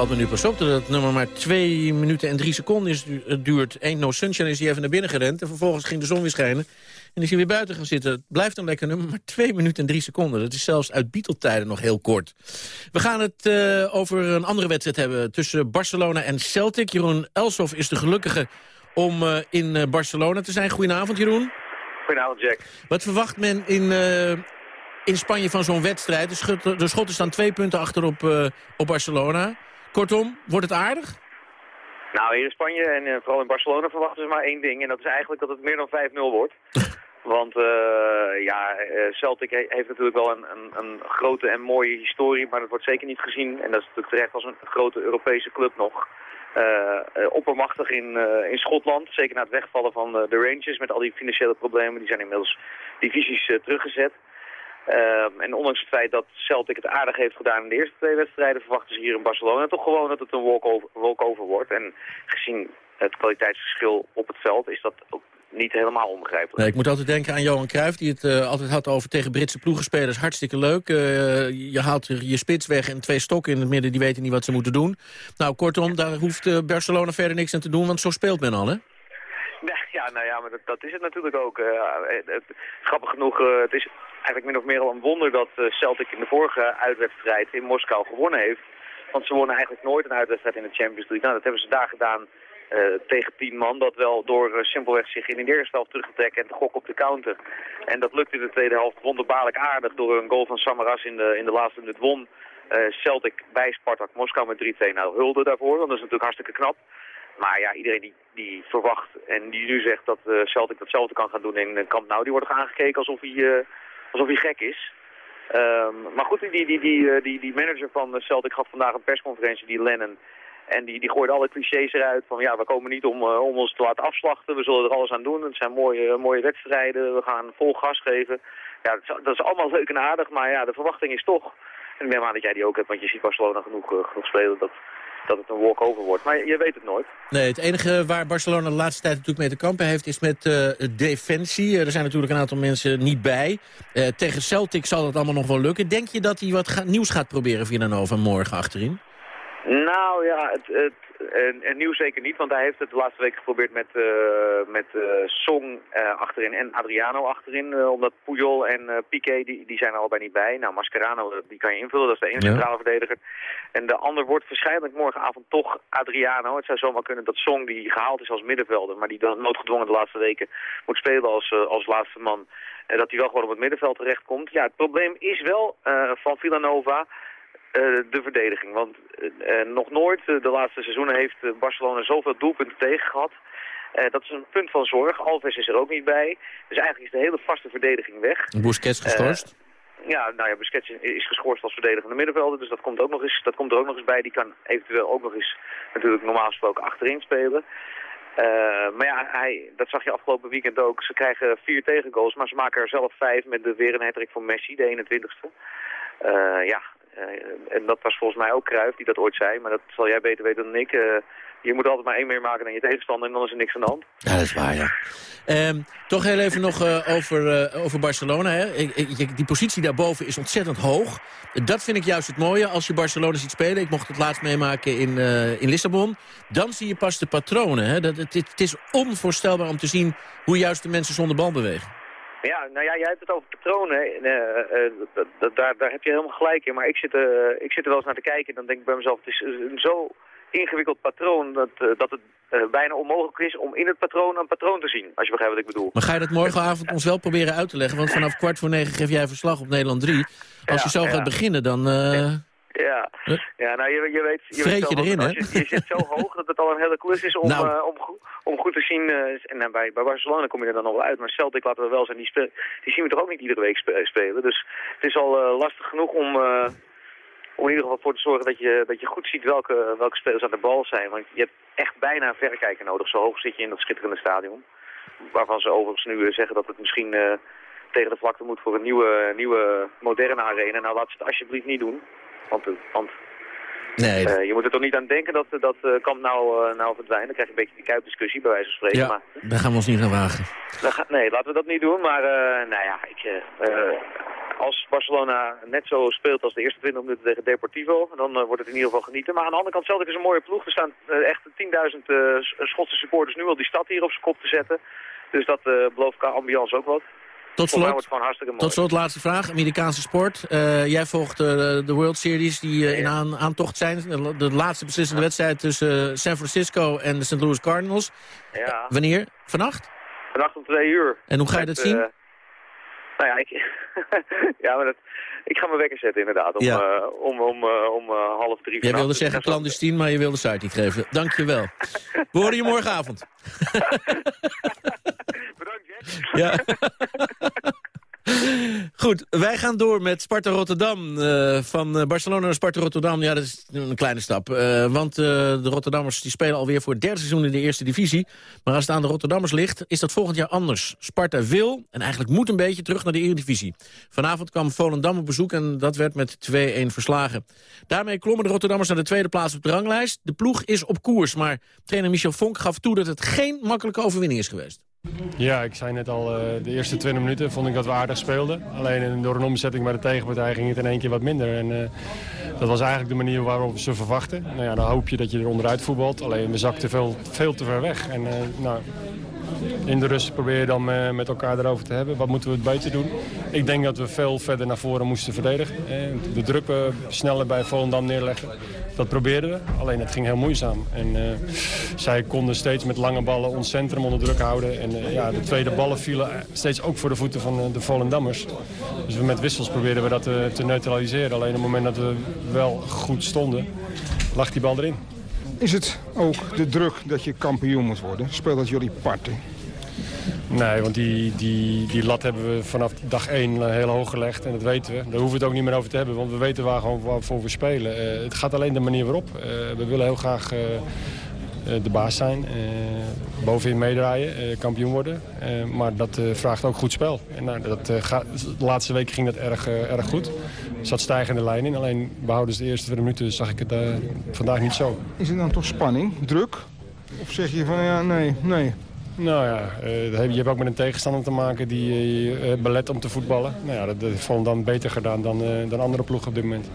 valt me nu pas op dat het nummer maar 2 minuten en 3 seconden is, het duurt. Ain't No Sunshine is hij even naar binnen gerend. En vervolgens ging de zon weer schijnen. En is hij weer buiten gaan zitten. Het blijft een lekker nummer, maar 2 minuten en 3 seconden. Dat is zelfs uit Beatle-tijden nog heel kort. We gaan het uh, over een andere wedstrijd hebben tussen Barcelona en Celtic. Jeroen Elsof is de gelukkige om uh, in uh, Barcelona te zijn. Goedenavond, Jeroen. Goedenavond, Jack. Wat verwacht men in, in Spanje van zo'n wedstrijd? De, schot, de Schotten staan twee punten achter op, op Barcelona. Kortom, wordt het aardig? Nou, hier in Spanje en uh, vooral in Barcelona verwachten ze maar één ding. En dat is eigenlijk dat het meer dan 5-0 wordt. Want uh, ja, Celtic heeft natuurlijk wel een, een, een, grote en mooie historie, maar dat wordt zeker niet gezien. En dat is natuurlijk terecht als een grote Europese club nog. Uh, oppermachtig in, in Schotland, zeker na het wegvallen van de Rangers met al die financiële problemen. Die zijn inmiddels divisies teruggezet. Ehm, en ondanks het feit dat Celtic het aardig heeft gedaan in de eerste twee wedstrijden... verwachten ze hier in Barcelona toch gewoon dat het een walkover, walkover wordt. En gezien het kwaliteitsverschil op het veld is dat ook niet helemaal onbegrijpelijk. Nee, ik moet altijd denken aan Johan Cruijff, die het eh, altijd had over tegen Britse ploegenspelers. Hartstikke leuk. Eh, je haalt je spits weg en twee stokken in het midden, die weten niet wat ze moeten doen. Nou, kortom, daar hoeft eh, Barcelona verder niks aan te doen, want zo speelt men al, hè? Ja, nou ja, maar dat, dat is het natuurlijk ook. Het, het- grappig genoeg, het is eigenlijk min of meer al een wonder dat eh, Celtic in de vorige uitwedstrijd in Moskou gewonnen heeft. Want ze wonnen eigenlijk nooit een uitwedstrijd in de Champions League. Nou, dat hebben ze daar gedaan eh, tegen tien man. Dat wel door eh, simpelweg zich in de eerste helft terug te trekken en te gokken op de counter. En dat lukte in de tweede helft wonderbaarlijk aardig door een goal van Samaras in de, in de laatste minuut won. eh, Celtic bij Spartak Moskou met 3-2. Nou, hulde daarvoor, want dat is natuurlijk hartstikke knap. Maar ja, iedereen die, die verwacht en die nu zegt dat Celtic datzelfde kan gaan doen in Camp Nou, die wordt aangekeken alsof hij, alsof hij gek is. Ehm, maar goed, die, die, die, eh, die, die manager van eh, Celtic gaf vandaag een persconferentie, die Lennon. En die, die gooide alle clichés eruit van ja, we komen niet om, eh, om ons te laten afslachten. We zullen er alles aan doen. Het zijn mooie, mooie wedstrijden. We gaan vol gas geven. Ja, dat is, dat is allemaal leuk en aardig. Maar ja, de verwachting is toch... En ik neem aan dat jij die ook hebt, want je ziet Barcelona genoeg, eh, genoeg spelen dat, dat het een walkover wordt. Maar je, weet het nooit. Nee, het enige waar Barcelona de laatste tijd natuurlijk mee te kampen heeft... is met eh, defensie. Eh, er zijn natuurlijk een aantal mensen niet bij. Eh, tegen Celtic zal het allemaal nog wel lukken. Denk je dat hij wat nieuws gaat proberen via Nova morgen achterin? Nou ja, het, het, en, en nieuw zeker niet, want hij heeft het de laatste week geprobeerd met, eh, met eh, Song eh, achterin en Adriano achterin. omdat Puyol en Piqué, die, die zijn er allebei niet bij. Nou, Mascherano, die kan je invullen, dat is de ene Ja. centrale verdediger. En de ander wordt waarschijnlijk morgenavond toch Adriano. Het zou zomaar kunnen dat Song, die gehaald is als middenvelder, maar die dan noodgedwongen de laatste weken moet spelen als, als laatste man. En dat hij wel gewoon op het middenveld terechtkomt. Ja, het probleem is wel van Villanova de verdediging. Want eh, eh, nog nooit eh, de laatste seizoenen heeft eh, Barcelona zoveel doelpunten tegen gehad. Eh, dat is een punt van zorg. Alves is er ook niet bij. Dus eigenlijk is de hele vaste verdediging weg. Busquets geschorst? Ja, nou ja, Busquets is- geschorst als verdedigende middenvelder. Dus dat komt, ook nog eens, dat komt er ook nog eens bij. Die kan eventueel ook nog eens natuurlijk normaal gesproken achterin spelen. Eh, maar ja, hij, dat zag je afgelopen weekend ook. Ze krijgen vier tegengoals, maar ze maken er zelf vijf met de, weer een hattrick van Messi, de 21ste. Eh, ja, eh, en dat was volgens mij ook Cruijff die dat ooit zei, maar dat zal jij beter weten dan ik. Eh, je moet altijd maar één meer maken dan je tegenstander en dan is er niks aan de hand. Ja, dat is waar, ja. Ehm, toch heel even nog eh, over, eh, over Barcelona. Hè. Die positie daarboven is ontzettend hoog. Dat vind ik juist het mooie als je Barcelona ziet spelen. Ik mocht het laatst meemaken in, eh, in Lissabon. Dan zie je pas de patronen. Hè. Dat, het, het is onvoorstelbaar om te zien hoe juist de mensen zonder bal bewegen. Ja, nou ja, jij hebt het over patronen. En, eh, eh, daar, daar heb je helemaal gelijk in. Maar ik zit, eh, ik zit er wel eens naar te kijken en dan denk ik bij mezelf... het is een zo ingewikkeld patroon dat, dat het bijna onmogelijk is om in het patroon een patroon te zien. Als je begrijpt wat ik bedoel. Maar ga je dat morgenavond ons wel proberen uit te leggen? Want vanaf kwart voor negen geef jij verslag op Nederland 3. Als je zo gaat beginnen, dan... eh, Ja, Huh? ja nou je, je weet... Je Vreet weet je zelf, erin, als hè? Je, je zit zo hoog dat het al een hele klus is om, Nou. eh, om, om goed te zien. eh, en bij, bij Barcelona kom je er dan nog wel uit. Maar Celtic, laten we wel zijn, die, die zien we toch ook niet iedere week spe- spelen. Dus het is al eh, lastig genoeg om... eh, om in ieder geval voor te zorgen dat je, dat je goed ziet welke, welke spelers aan de bal zijn. Want je hebt echt bijna verrekijker nodig. Zo hoog zit je in dat schitterende stadion. Waarvan ze overigens nu eh, zeggen dat het misschien eh, tegen de vlakte moet voor een nieuwe, nieuwe moderne arena. Nou, laat ze het alsjeblieft niet doen. Want, want nee, eh, je moet er toch niet aan denken dat, dat eh, kamp nou, eh, nou verdwijnt. Dan krijg je een beetje die kuipdiscussie bij wijze van spreken. ja, Maar daar gaan we ons niet aan wagen. ga- nee, laten we dat niet doen. Maar nou ja, ik, als Barcelona net zo speelt als de eerste 20 minuten tegen Deportivo, dan wordt het in ieder geval genieten. Maar aan de andere kant, Celtic is een mooie ploeg. Er staan echt 10.000 eh, S- Schotse supporters nu al die stad hier op zijn kop te zetten. Dus dat belooft qua ambiance ook wat. Tot slot, wordt het gewoon hartstikke mooi. tot slot laatste vraag. Amerikaanse sport. Eh, jij volgt eh, de World Series die eh, in aan, aantocht zijn. De, de laatste beslissende wedstrijd tussen San Francisco en de St. Louis Cardinals. Ja, Wanneer? Vannacht? vannacht om twee uur. En hoe ga je dat zien? nou ja, ik, ja maar dat, ik ga mijn wekker zetten inderdaad. Om, Ja. eh, om, om, eh, om eh, half drie Jij wilde zeggen clandestien, maar je wilde site niet geven. Dank je wel. We horen je morgenavond. Bedankt, Jack. Ja. Goed, wij gaan door met Sparta Rotterdam. Uh, van eh, Barcelona naar Sparta Rotterdam, ja, dat is een kleine stap. Uh, want de Rotterdammers die spelen alweer voor het derde seizoen in de eerste divisie. Maar als het aan de Rotterdammers ligt, is dat volgend jaar anders. Sparta wil, en eigenlijk moet een beetje, terug naar de eredivisie. Vanavond kwam Volendam op bezoek en dat werd met 2-1 verslagen. Daarmee klommen de Rotterdammers naar de tweede plaats op de ranglijst. De ploeg is op koers, maar trainer Michel Vonk gaf toe dat het geen makkelijke overwinning is geweest. Ja, ik zei net al, uh, de eerste 20 minuten vond ik dat we aardig speelden. Alleen door een omzetting bij de tegenpartij ging het in één keer wat minder. En uh, dat was eigenlijk de manier waarop we ze verwachten. Nou ja, dan hoop je dat je er onderuit voetbalt. Alleen we zakten veel, veel te ver weg. En uh, nou, in de rust probeer je dan met elkaar erover te hebben. Wat moeten we het beter doen? Ik denk dat we veel verder naar voren moesten verdedigen. De druk sneller bij Volendam neerleggen. Dat probeerden we, alleen het ging heel moeizaam. En uh, zij konden steeds met lange ballen ons centrum onder druk houden. En ja, de tweede ballen vielen steeds ook voor de voeten van de Volendammers. Dus we met wissels probeerden we dat te, te neutraliseren. Alleen op het moment dat we wel goed stonden, lag die bal erin. Is het ook de druk dat je kampioen moet worden? Speelt dat jullie parten? Nee, want die, die, die lat hebben we vanaf dag 1 heel hoog gelegd. En dat weten we. Daar hoeven we het ook niet meer over te hebben. Want we weten waar gewoon waarvoor we spelen. Uh, het gaat alleen de manier waarop. Uh, we willen heel graag de baas zijn. bovenin meedraaien. kampioen worden. maar dat vraagt ook goed spel. En nou, dat, gaat, de laatste weken ging dat erg, erg goed. Er zat stijgende lijn in. Alleen behouden ze de eerste 20 minuten zag ik het vandaag niet zo. Is er dan toch spanning? Druk? Of zeg je van ja, nee, nee. Nou ja, je hebt ook met een tegenstander te maken die je belet om te voetballen. Nou ja, dat heeft dan beter gedaan dan, dan andere ploegen op dit moment.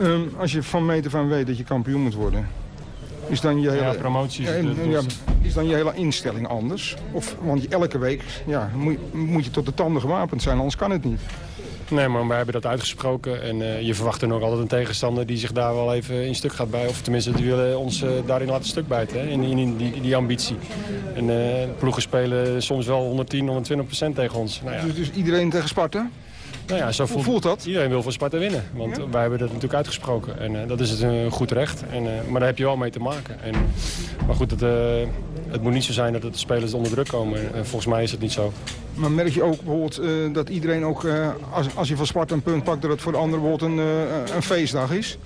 Um, als je van meter van weet dat je kampioen moet worden... Is dan je hele, ja, promoties. Ja, ja, is dan je hele instelling anders? Of, want elke week ja, moet, moet je tot de tanden gewapend zijn, anders kan het niet. Nee, maar wij hebben dat uitgesproken. En uh, je verwacht dan ook altijd een tegenstander die zich daar wel even in stuk gaat bij. Of tenminste, die willen ons uh, daarin laten stuk bijten. Hè, in, in, in die, die, ambitie. En uh, ploegen spelen soms wel 110, 120 procent tegen ons. Nou ja. dus, dus iedereen tegen Sparta? Nou ja, zo voelt, voelt, dat? Iedereen wil van Sparta winnen. Want ja? wij hebben dat natuurlijk uitgesproken. En uh, dat is het een goed recht. En, uh, maar daar heb je wel mee te maken. En, maar goed, uh, het moet niet zo zijn dat de spelers onder druk komen. En volgens mij is het niet zo. Maar merk je ook bijvoorbeeld dat iedereen ook, als, als je van Sparta een punt pakt... dat het voor de ander bijvoorbeeld een, een feestdag is?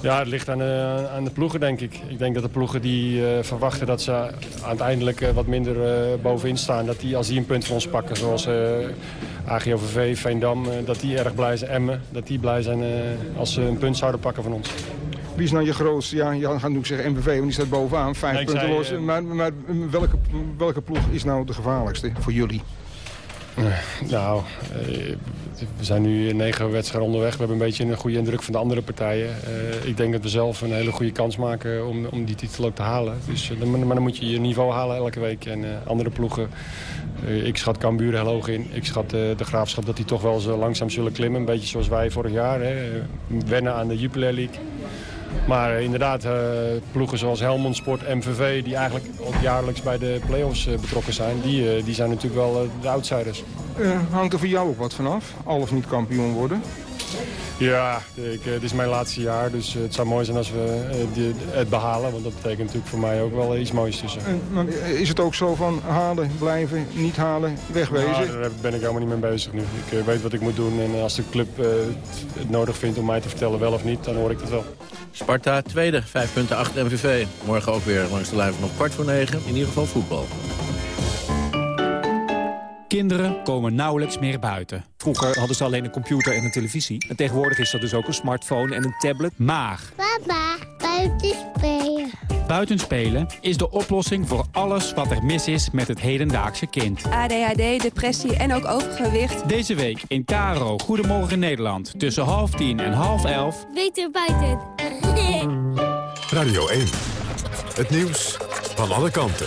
Ja, het ligt aan de, aan de ploegen, denk ik. Ik denk dat de ploegen die uh, verwachten dat ze uiteindelijk uh, wat minder uh, bovenin staan... dat die als die een punt van ons pakken, zoals AGOVV, Veendam... dat die erg blij zijn, Emmen, dat die blij zijn als ze een punt zouden pakken van ons. Wie is nou je grootste? Ja, je gaat nu zeggen MVV, want die staat bovenaan. Vijf nee, punten los. maar, maar welke, welke ploeg is nou de gevaarlijkste voor jullie? Nou, we zijn nu negen wedstrijden onderweg. We hebben een beetje een goede indruk van de andere partijen. Ik denk dat we zelf een hele goede kans maken om, om die titel ook te halen. Dus, maar dan moet je je niveau halen elke week. En andere ploegen, ik schat Cambuur heel hoog in. Ik schat de Graafschap dat die toch wel zo langzaam zullen klimmen. Een beetje zoals wij vorig jaar. Hè. Wennen aan de Jupiler League. Maar inderdaad, uh, ploegen zoals Helmond Sport, MVV... die eigenlijk jaarlijks bij de play-offs uh, betrokken zijn... die, die zijn natuurlijk wel de outsiders. hangt er voor jou ook wat vanaf? Al of niet kampioen worden? Ja, ik, het is mijn laatste jaar, dus het zou mooi zijn als we die, het behalen. Want dat betekent natuurlijk voor mij ook wel iets moois tussen. En, is het ook zo van halen, blijven, niet halen, wegwezen? Ja, daar ben ik helemaal niet mee bezig nu. Ik weet wat ik moet doen en als de club het nodig vindt om mij te vertellen wel of niet, dan hoor ik het wel. Sparta tweede, 5 punten achter MVV. Morgen ook weer langs de lijn van op kwart voor negen. In ieder geval voetbal. Kinderen komen nauwelijks meer buiten. Vroeger hadden ze alleen een computer en een televisie. En tegenwoordig is er dus ook een smartphone en een tablet. Maar... Papa, buiten spelen. Buitenspelen is de oplossing voor alles wat er mis is met het hedendaagse kind. ADHD, depressie en ook overgewicht. Deze week in Karo Goedemorgen Nederland. Tussen half tien en half elf. Beter buiten. Radio 1. Het nieuws van alle kanten.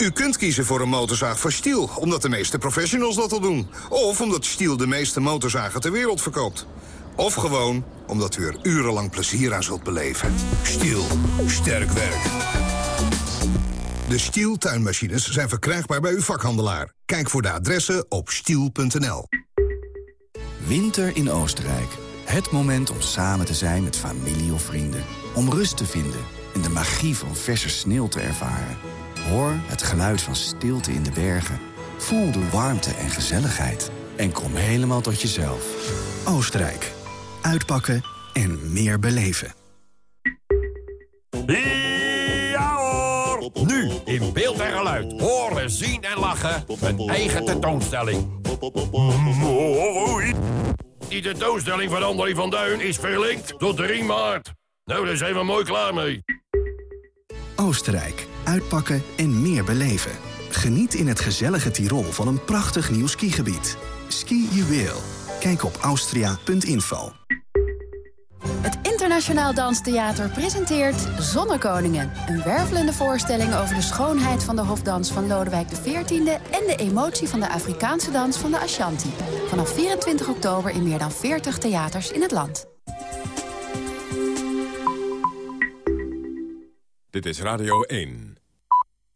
U kunt kiezen voor een motorzaag van Stiel, omdat de meeste professionals dat al doen. Of omdat Stiel de meeste motorzagen ter wereld verkoopt. Of gewoon omdat u er urenlang plezier aan zult beleven. Stiel. Sterk werk. De Stiel tuinmachines zijn verkrijgbaar bij uw vakhandelaar. Kijk voor de adressen op stiel.nl. Winter in Oostenrijk. Het moment om samen te zijn met familie of vrienden. Om rust te vinden en de magie van verse sneeuw te ervaren. Hoor het geluid van stilte in de bergen. Voel de warmte en gezelligheid. En kom helemaal tot jezelf. Oostenrijk. Uitpakken en meer beleven. Ja hoor! Nu in beeld en geluid. Horen, zien en lachen. Een eigen tentoonstelling. Mooi! Die tentoonstelling van André van Duin is verlinkt tot 3 maart. Nou, daar zijn we mooi klaar mee. Oostenrijk. Uitpakken en meer beleven. Geniet in het gezellige Tirol van een prachtig nieuw skigebied. Ski Juweel. Kijk op austria.info. Het Internationaal Danstheater presenteert Zonnekoningen. Een wervelende voorstelling over de schoonheid van de hofdans van Lodewijk XIV... en de emotie van de Afrikaanse dans van de Ashanti. Vanaf 24 oktober in meer dan 40 theaters in het land. Dit is Radio 1.